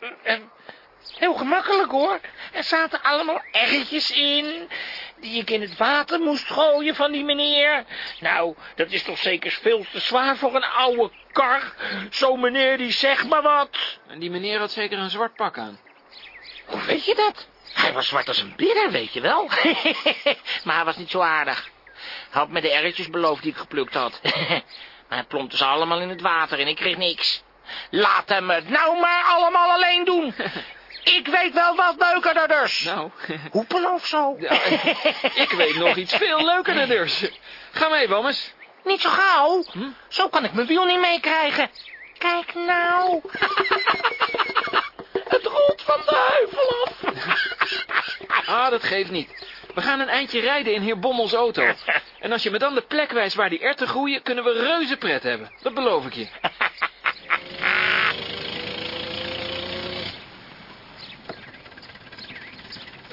Heel gemakkelijk hoor. Er zaten allemaal erretjes in, die ik in het water moest gooien van die meneer. Nou, dat is toch zeker veel te zwaar voor een oude kar. Zo meneer, die zegt maar wat. En die meneer had zeker een zwart pak aan. Hoe weet je dat? Hij was zwart als een beer, weet je wel. *laughs* maar hij was niet zo aardig. Hij had me de erretjes beloofd die ik geplukt had. *laughs* maar hij plompte ze allemaal in het water en ik kreeg niks. Laat hem het nou maar allemaal alleen doen. *laughs* Ik weet wel wat leukerder dus. Nou. Hoepelen of zo. ik weet nog iets veel leukerder dus. Ga mee, Wammes. Niet zo gauw. Zo kan ik mijn wiel niet meekrijgen. Kijk nou. Het rolt van de heuvel af. Ah, dat geeft niet. We gaan een eindje rijden in heer Bommels auto. En als je me dan de plek wijst waar die erten groeien, kunnen we reuze pret hebben. Dat beloof ik je.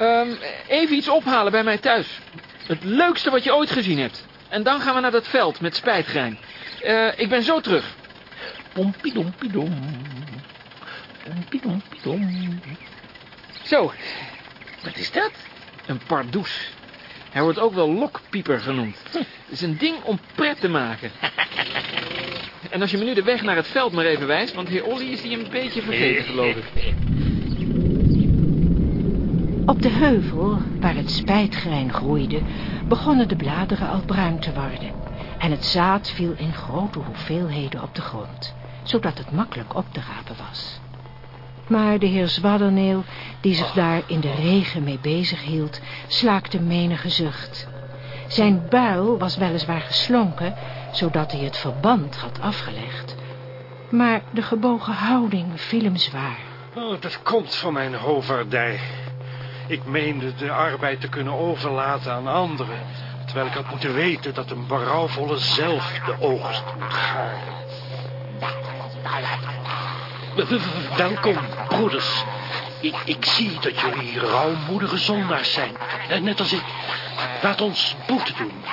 Um, even iets ophalen bij mij thuis. Het leukste wat je ooit gezien hebt. En dan gaan we naar dat veld met spijtgrijn. Uh, ik ben zo terug. Pompidompidom. Pompidompidom. Zo. Wat is dat? Een pardoes. Hij wordt ook wel lokpieper genoemd. Het is een ding om pret te maken. *laughs* En als je me nu de weg naar het veld maar even wijst, want heer Olly is die een beetje vergeten, geloof ik. *laughs* De heuvel, waar het spijtgrijn groeide, begonnen de bladeren al bruin te worden. En het zaad viel in grote hoeveelheden op de grond, zodat het makkelijk op te rapen was. Maar de heer Zwadderneel, die zich daar in de regen mee bezig hield, slaakte menige zucht. Zijn buil was weliswaar geslonken, zodat hij het verband had afgelegd. Maar de gebogen houding viel hem zwaar. Oh, dat komt van mijn hoverdij. Ik meende de arbeid te kunnen overlaten aan anderen, terwijl ik had moeten weten dat een berouwvolle zelf de oogst moet garen. Welkom, broeders. Ik, ik zie dat jullie rouwmoedige zondaars zijn, net als ik. Laat ons boete doen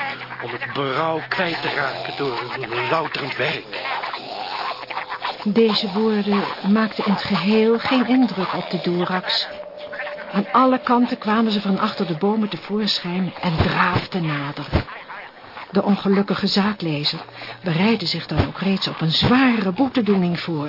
om het berouw kwijt te raken door louterend werk. Deze woorden maakten in het geheel geen indruk op de Doerax. Aan alle kanten kwamen ze van achter de bomen tevoorschijn en draafden nader. De ongelukkige zaaklezer bereidde zich dan ook reeds op een zware boetedoening voor,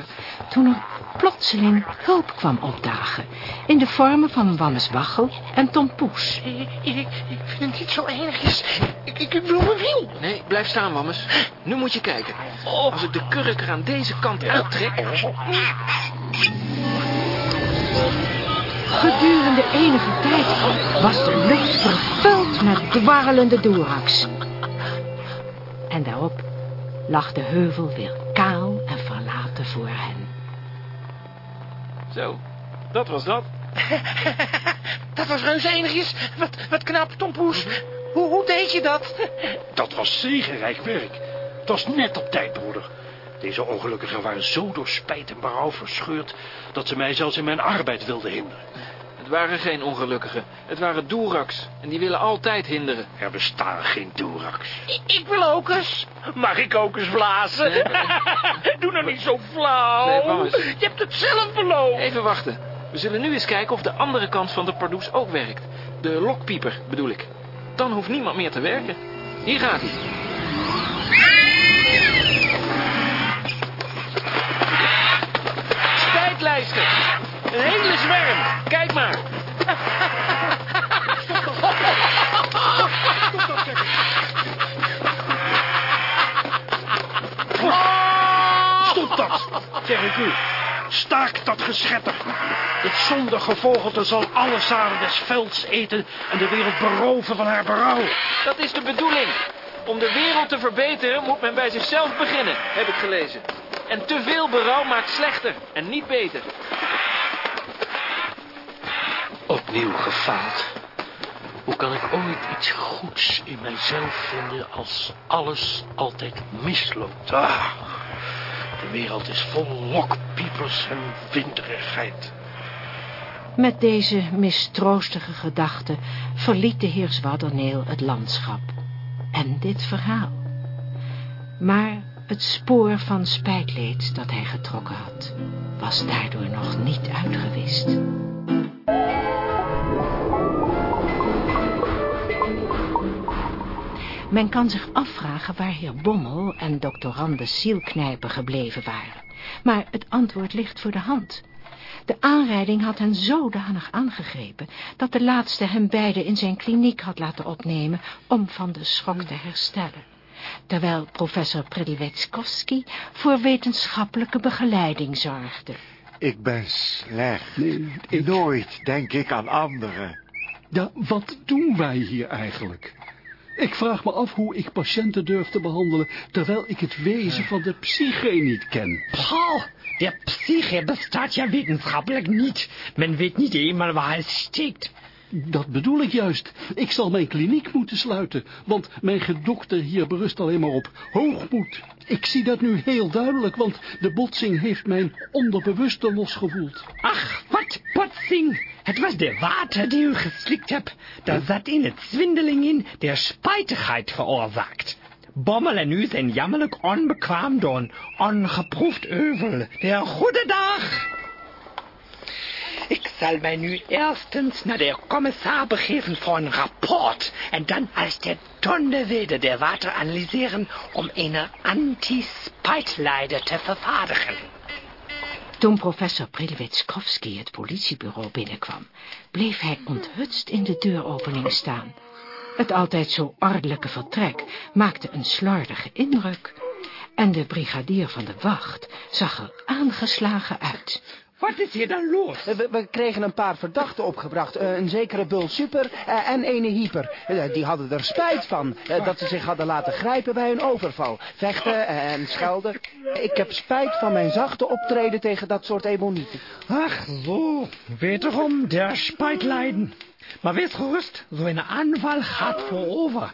toen er plotseling hulp kwam opdagen, in de vormen van Wammes Waggel en Tom Poes. Ik, ik, ik vind het niet zo enigjes. Ik, ik, ik wil mijn wiel. Nee, blijf staan, Wammes. Nu moet je kijken. Als ik de kurk er aan deze kant uittrek... Gedurende enige tijd was de lucht vervuld met dwarrelende dooraks. En daarop lag de heuvel weer kaal en verlaten voor hen. Zo, dat was dat. *laughs* dat was reus enigjes. Wat, wat knap, Tompoes. Hoe, hoe deed je dat? dat was zegenrijk werk. Het was net op tijd, broeder. Deze ongelukkigen waren zo door spijt en berouw verscheurd... dat ze mij zelfs in mijn arbeid wilden hinderen. Het waren geen ongelukkigen. Het waren doeraks. En die willen altijd hinderen. Er bestaan geen doeraks. Ik, ik wil ook eens. Mag ik ook eens blazen? Nee, *laughs* Doe nou niet zo flauw. Nee, Je hebt het zelf beloofd. Even wachten. We zullen nu eens kijken of de andere kant van de pardoes ook werkt. De lokpieper bedoel ik. Dan hoeft niemand meer te werken. Hier gaat hij. Een hele zwerm. Kijk maar. Stop dat, zeg ik u. Staak dat geschetter. Het zondige gevogelte zal alle zaden des velds eten en de wereld beroven van haar berouw. Dat is de bedoeling. Om de wereld te verbeteren moet men bij zichzelf beginnen, heb ik gelezen. En te veel berouw maakt slechter en niet beter. Opnieuw gefaald. Hoe kan ik ooit iets goeds in mijzelf vinden als alles altijd misloopt? Ah, de wereld is vol lokpiepers en winderigheid. Met deze mistroostige gedachten verliet de heer Zwadderneel het landschap. En dit verhaal. Maar het spoor van spijtleed dat hij getrokken had, was daardoor nog niet uitgewist. Men kan zich afvragen waar heer Bommel en doctorande Zielknijper gebleven waren. Maar het antwoord ligt voor de hand. De aanrijding had hen zodanig aangegrepen... dat de laatste hem beiden in zijn kliniek had laten opnemen... om van de schok te herstellen. Terwijl professor Predlewetskowski voor wetenschappelijke begeleiding zorgde. Ik ben slecht. Nooit denk ik aan anderen. Ja, wat doen wij hier eigenlijk? Ik vraag me af hoe ik patiënten durf te behandelen... terwijl ik het wezen van de psyche niet ken. Paul, der Psyche bestaat ja wetenschappelijk niet. Men weet niet eenmaal waar hij steekt. Dat bedoel ik juist. Ik zal mijn kliniek moeten sluiten, want mijn gedokter hier berust alleen maar op hoogmoed. Ik zie dat nu heel duidelijk, want de botsing heeft mijn onderbewuste losgevoeld. Ach, wat botsing? Het was de water die u geslikt hebt. Daar zat in het zwindeling in, der spijtigheid veroorzaakt. Bommel en u zijn jammerlijk onbekwaam door een ongeproefd euvel. Der goede dag! Ik zal mij nu eerstens naar de commissar begeven voor een rapport en dan als der Donderwede der Water analyseren om een anti-spijtleider te vervaardigen. Toen professor Prilewetskowski het politiebureau binnenkwam, bleef hij onthutst in de deuropening staan. Het altijd zo ordelijke vertrek maakte een slordige indruk. En de brigadier van de wacht zag er aangeslagen uit. Wat is hier dan los? We, we kregen een paar verdachten opgebracht. Eh, een zekere Bul Super eh, en ene Hyper. Eh, die hadden er spijt van. dat ze zich hadden laten grijpen bij een overval. Vechten en schelden. Ik heb spijt van mijn zachte optreden tegen dat soort ebonieten. Ach zo, wederom der spijtlijden. Maar wees gerust, zo'n aanval gaat voorover.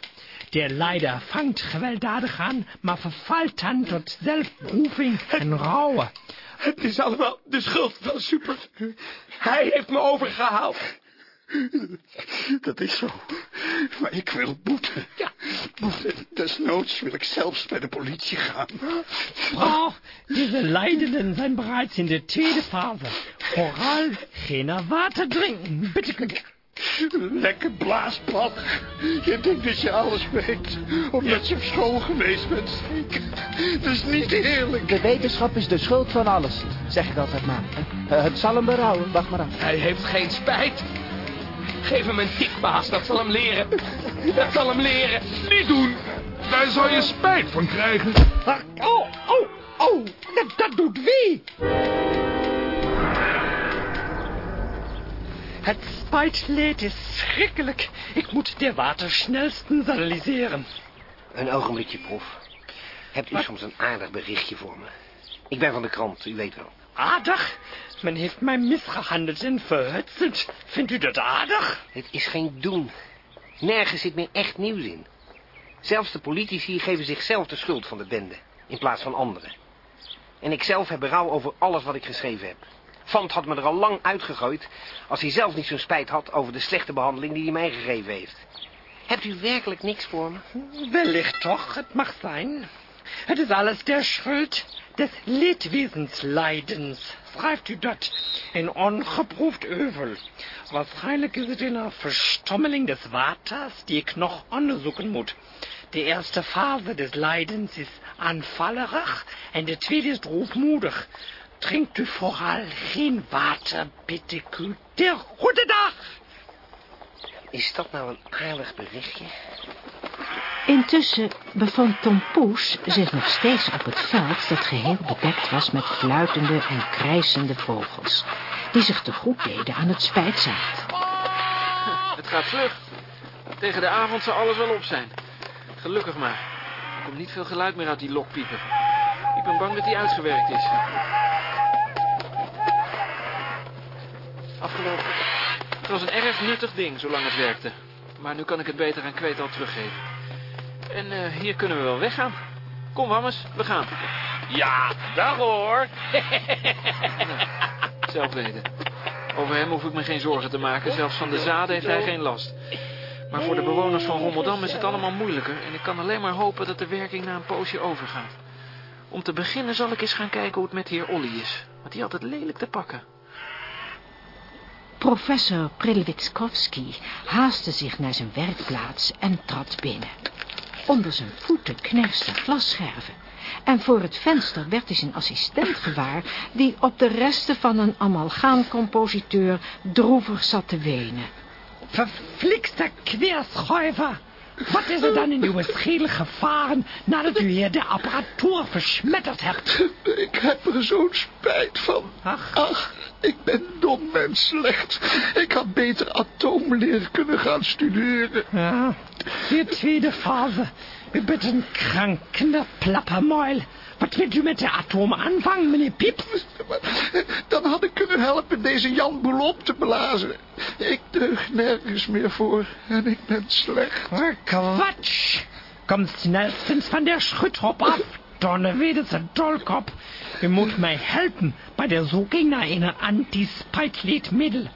Der Leider vangt gewelddadig aan, maar vervalt dan tot zelfbehoefing en rouwen. Het is allemaal de schuld van Super. Hij heeft me overgehaald. Dat is zo. Maar ik wil boeten. Ja. Boeten. Desnoods wil ik zelfs bij de politie gaan. Oh, deze leidenden zijn bereits in de tweede fase. Vooral geen water drinken, bitte. Lekker blaaspad. Je denkt dat je alles weet, omdat je op school geweest bent. Dat is niet eerlijk. De wetenschap is de schuld van alles, zeg ik altijd maar. Uh, het zal hem berouwen, wacht maar af. Hij heeft geen spijt. Geef hem een tikbaas, dat zal hem leren. Dat zal hem leren. Niet doen. Daar zal je spijt van krijgen. Oh, oh, oh, dat, dat doet wee. Het spijtleed is schrikkelijk. Ik moet de water snelstens analyseren. Een ogenblikje, prof. Hebt u soms een aardig berichtje voor me? Ik ben van de krant, u weet wel. Aardig? Men heeft mij misgehandeld en verhutseld. Vindt u dat aardig? Het is geen doen. Nergens zit meer echt nieuws in. Zelfs de politici geven zichzelf de schuld van de bende, in plaats van anderen. En ik zelf heb berouw over alles wat ik geschreven heb. Vant had me er al lang uitgegooid... als hij zelf niet zo'n spijt had over de slechte behandeling die hij mij gegeven heeft. Hebt u werkelijk niks voor me? Wellicht toch, het mag zijn. Het is alles der schuld des Leedwesensleidens. Schrijft u dat? Een ongeproefd euvel. Waarschijnlijk is het een verstommeling des waters die ik nog onderzoeken moet. De eerste fase des Leidens is aanvallerig en de tweede is droefmoedig. Drinkt u vooral geen water, bitte goede dag. Is dat nou een aardig berichtje? Intussen bevond Tom Poes zich nog steeds op het veld dat geheel bedekt was met fluitende en krijsende vogels, die zich te goed deden aan het spijtzaad. *laughs* Het gaat vlug. Tegen de avond zal alles wel op zijn. Gelukkig maar. Er komt niet veel geluid meer uit die lokpieper. Ik ben bang dat die uitgewerkt is. Afgelopen. Het was een erg nuttig ding, zolang het werkte. Maar nu kan ik het beter aan Kweetal teruggeven. En uh, hier kunnen we wel weggaan. Kom, Wammes, we gaan. Ja, dag hoor. *laughs* nou, zelf weten. Over hem hoef ik me geen zorgen te maken. Zelfs van de zaden heeft hij geen last. Maar voor de bewoners van Rommeldam is het allemaal moeilijker. En ik kan alleen maar hopen dat de werking na een poosje overgaat. Om te beginnen zal ik eens gaan kijken hoe het met heer Olly is. Want die had het lelijk te pakken. Professor Prilwitskowski haastte zich naar zijn werkplaats en trad binnen. Onder zijn voeten knersten glasscherven En voor het venster werd hij zijn assistent gewaar... die op de resten van een amalgaamcompositeur droevig zat te wenen. Verflixte kweerschuiver. Wat is er dan in uw schedel gevaren nadat u hier de apparatuur versmetterd hebt? Ik heb er zo'n spijt van. Ach. ik ben dom en slecht. Ik had beter atoomleer kunnen gaan studeren. Ja, die tweede fase. U bent een krankende plappermuil. Wat wilt u met de atoom aanvangen, meneer Pieps? Dan had ik kunnen helpen deze Jan Boel op te blazen. Ik deug nergens meer voor en ik ben slecht. Quatsch! Kom snelstens van der schutrop af, Donnerwedelse dolkop. U moet mij helpen bij de zoeking naar een antispijtleedmiddel.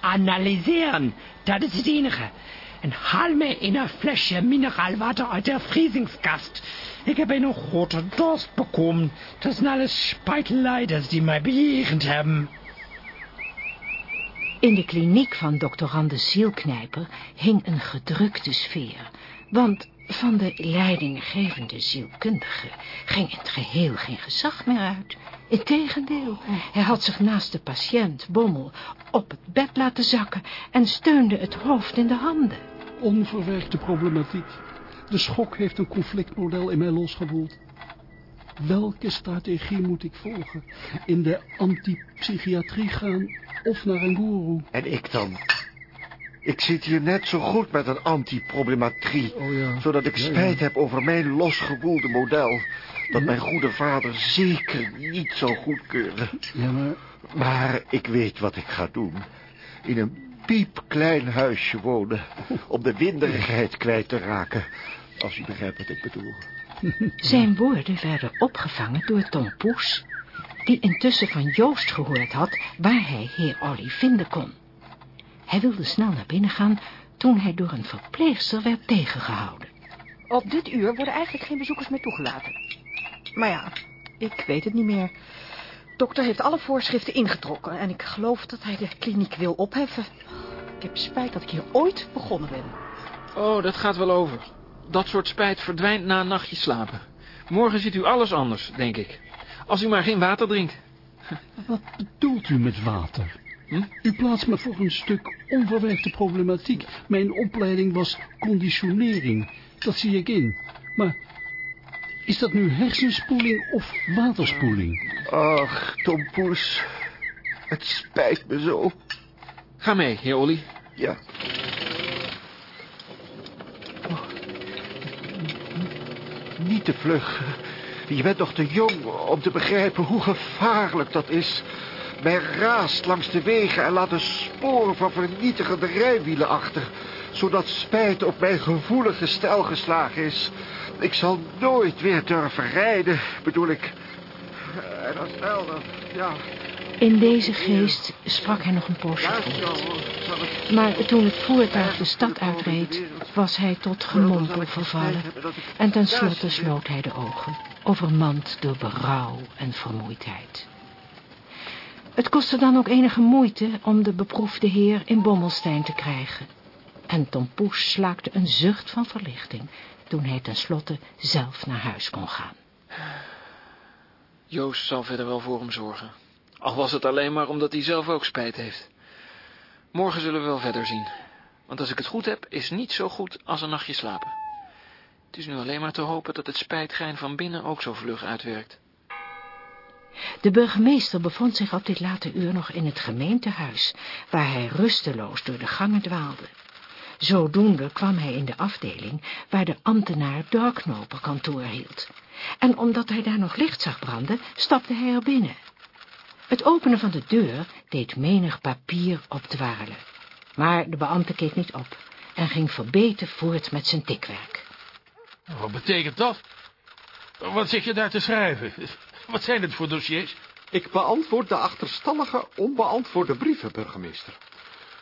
Analyseren, dat is het enige. En haal mij een flesje mineraalwater uit de vriezingskast. Ik heb een grote dorst bekomen. Dat zijn alles spijtleiders die mij bejegend hebben. In de kliniek van dokter Randus Zielknijper hing een gedrukte sfeer. Want van de leidinggevende zielkundige ging in het geheel geen gezag meer uit. Integendeel, hij had zich naast de patiënt, Bommel, op het bed laten zakken en steunde het hoofd in de handen. Onverwerkte problematiek. De schok heeft een conflictmodel in mij losgewoeld. Welke strategie moet ik volgen? In de antipsychiatrie gaan of naar een goeroe? En ik dan? Ik zit hier net zo goed met een antiproblematrie. Oh ja. Zodat ik spijt heb over mijn losgewoelde model. Dat mijn goede vader zeker niet zou goedkeuren. Ja, maar... Maar ik weet wat ik ga doen. In een piepklein huisje wonen. Om de winderigheid kwijt te raken. Als u begrijpt wat ik bedoel. *laughs* Zijn woorden werden opgevangen door Tom Poes... die intussen van Joost gehoord had waar hij heer Olly vinden kon. Hij wilde snel naar binnen gaan toen hij door een verpleegster werd tegengehouden. Op dit uur worden eigenlijk geen bezoekers meer toegelaten. Maar ja, ik weet het niet meer. Dokter heeft alle voorschriften ingetrokken... en ik geloof dat hij de kliniek wil opheffen. Ik heb spijt dat ik hier ooit begonnen ben. Oh, dat gaat wel over. Dat soort spijt verdwijnt na een nachtje slapen. Morgen ziet u alles anders, denk ik. Als u maar geen water drinkt. Wat bedoelt u met water? U plaatst me voor een stuk onverwerkte problematiek. Mijn opleiding was conditionering. Dat zie ik in. Maar is dat nu hersenspoeling of waterspoeling? Ach, Tom Poes. Het spijt me zo. Ga mee, heer Olly. Ja. Niet vlug. Je bent nog te jong om te begrijpen hoe gevaarlijk dat is. Men raast langs de wegen en laat een sporen van vernietigende rijwielen achter. Zodat spijt op mijn gevoelige stel geslagen is. Ik zal nooit weer durven rijden, bedoel ik. En snel, dan, ja. In deze geest sprak hij nog een poosje voort. Maar toen het voertuig de stad uitreed, was hij tot gemompel vervallen. En tenslotte sloot hij de ogen, overmand door berouw en vermoeidheid. Het kostte dan ook enige moeite om de beproefde heer in Bommelstein te krijgen. En Tom Poes slaakte een zucht van verlichting toen hij tenslotte zelf naar huis kon gaan. Joost zal verder wel voor hem zorgen. Al was het alleen maar omdat hij zelf ook spijt heeft. Morgen zullen we wel verder zien. Want als ik het goed heb, is niet zo goed als een nachtje slapen. Het is nu alleen maar te hopen dat het spijtgein van binnen ook zo vlug uitwerkt. De burgemeester bevond zich op dit late uur nog in het gemeentehuis, waar hij rusteloos door de gangen dwaalde. Zodoende kwam hij in de afdeling waar de ambtenaar Dorknoper kantoor hield. En omdat hij daar nog licht zag branden, stapte hij er binnen. Het openen van de deur deed menig papier opdwarrelen. Maar de beambte keek niet op en ging verbeten voort met zijn tikwerk. Wat betekent dat? Wat zit je daar te schrijven? *laughs* Wat zijn het voor dossiers? Ik beantwoord de achterstallige, onbeantwoorde brieven, burgemeester.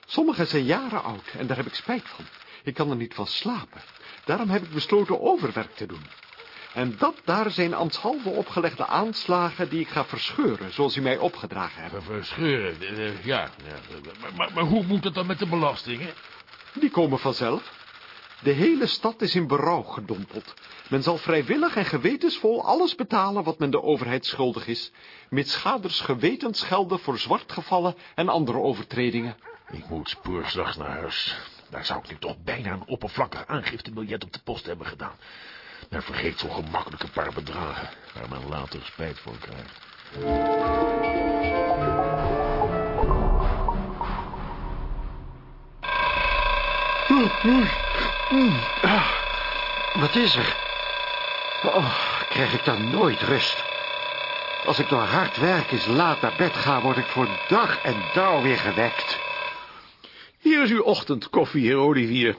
Sommige zijn jaren oud en daar heb ik spijt van. Ik kan er niet van slapen. Daarom heb ik besloten overwerk te doen. En dat daar zijn ambtshalve opgelegde aanslagen die ik ga verscheuren, zoals u mij opgedragen hebt. Verscheuren, eh, eh, ja. ja. Maar, hoe moet het dan met de belastingen? Die komen vanzelf. De hele stad is in berouw gedompeld. Men zal vrijwillig en gewetensvol alles betalen wat men de overheid schuldig is, mits schaders gewetens gelden voor zwartgevallen en andere overtredingen. Ik moet spoorslags naar huis. Daar zou ik nu toch bijna een oppervlakkig aangiftebiljet op de post hebben gedaan. Men vergeet zo gemakkelijk een paar bedragen, waar men later spijt voor krijgt. Wat is er? Oh, krijg ik dan nooit rust? Als ik door hard werk eens laat naar bed ga, word ik voor dag en dauw weer gewekt. Hier is uw ochtendkoffie, heer Olivier.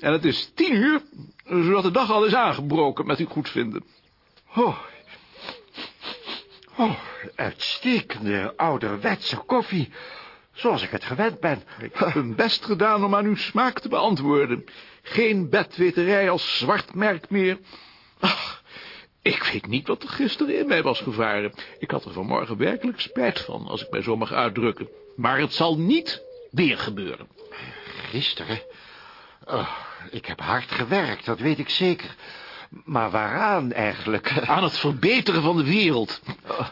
En het is tien uur, zodat de dag al is aangebroken met uw goedvinden. Oh, oh uitstekende ouderwetse koffie, zoals ik het gewend ben. Ik heb mijn best gedaan om aan uw smaak te beantwoorden. Geen bedweterij als zwart merk meer. Ach, ik weet niet wat er gisteren in mij was gevaren. Ik had er vanmorgen werkelijk spijt van, als ik mij zo mag uitdrukken. Maar het zal niet weer gebeuren. Gisteren? Oh, ik heb hard gewerkt, dat weet ik zeker. Maar waaraan eigenlijk? *laughs* Aan het verbeteren van de wereld.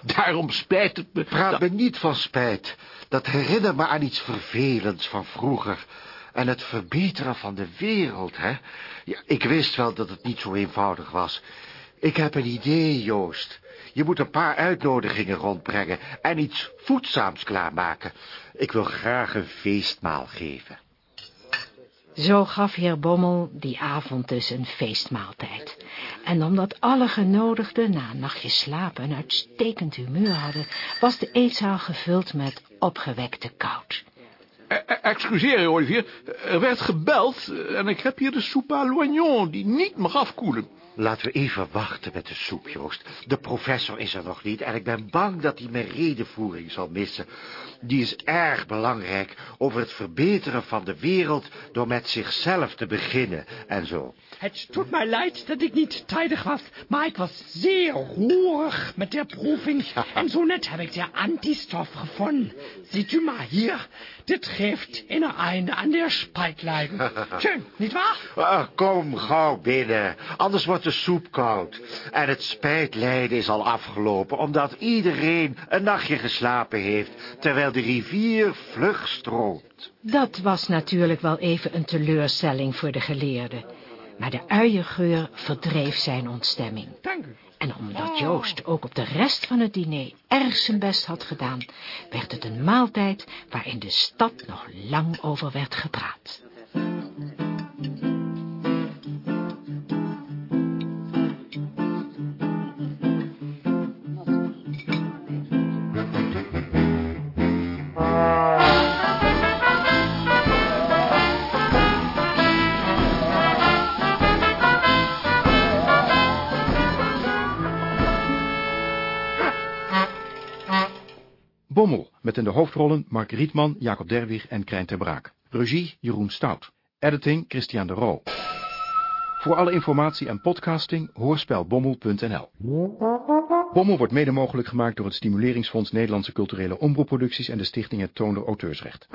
Daarom spijt het me... Praat me niet van spijt. Dat herinnert me aan iets vervelends van vroeger. En het verbeteren van de wereld, hè? Ja, ik wist wel dat het niet zo eenvoudig was. Ik heb een idee, Joost. Je moet een paar uitnodigingen rondbrengen en iets voedzaams klaarmaken. Ik wil graag een feestmaal geven. Zo gaf heer Bommel die avond dus een feestmaaltijd. En omdat alle genodigden na een nachtje slapen een uitstekend humeur hadden, was de eetzaal gevuld met opgewekte koud. E- e- Excuseer, Olivier, er werd gebeld en ik heb hier de soupe à l'oignon die niet mag afkoelen. Laten we even wachten met de soep, Joost. De professor is er nog niet en ik ben bang dat hij mijn redenvoering zal missen. Die is erg belangrijk over het verbeteren van de wereld door met zichzelf te beginnen en zo. Het tut mij leid dat ik niet tijdig was, maar ik was zeer roerig met der proeving. En zo net heb ik de antistof gevonden. Ziet u maar hier, dit geeft een einde aan der spijtlijden. *laughs* Schön, niet waar? Ah, kom gauw binnen, anders wordt de soep koud. En het spijtlijden is al afgelopen, omdat iedereen een nachtje geslapen heeft, terwijl de rivier vlug stroomt. Dat was natuurlijk wel even een teleurstelling voor de geleerden. Maar de uiengeur verdreef zijn ontstemming. Dank u. En omdat Joost ook op de rest van het diner erg zijn best had gedaan, werd het een maaltijd waarin de stad nog lang over werd gepraat. In de hoofdrollen Mark Rietman, Jacob Derwig en Krijn ter Braak. Regie Jeroen Stout. Editing Christian de Roo. Voor alle informatie en podcasting hoorspelbommel.nl Bommel wordt mede mogelijk gemaakt door het Stimuleringsfonds Nederlandse Culturele Omroepproducties en de Stichting Het Toonder Auteursrecht.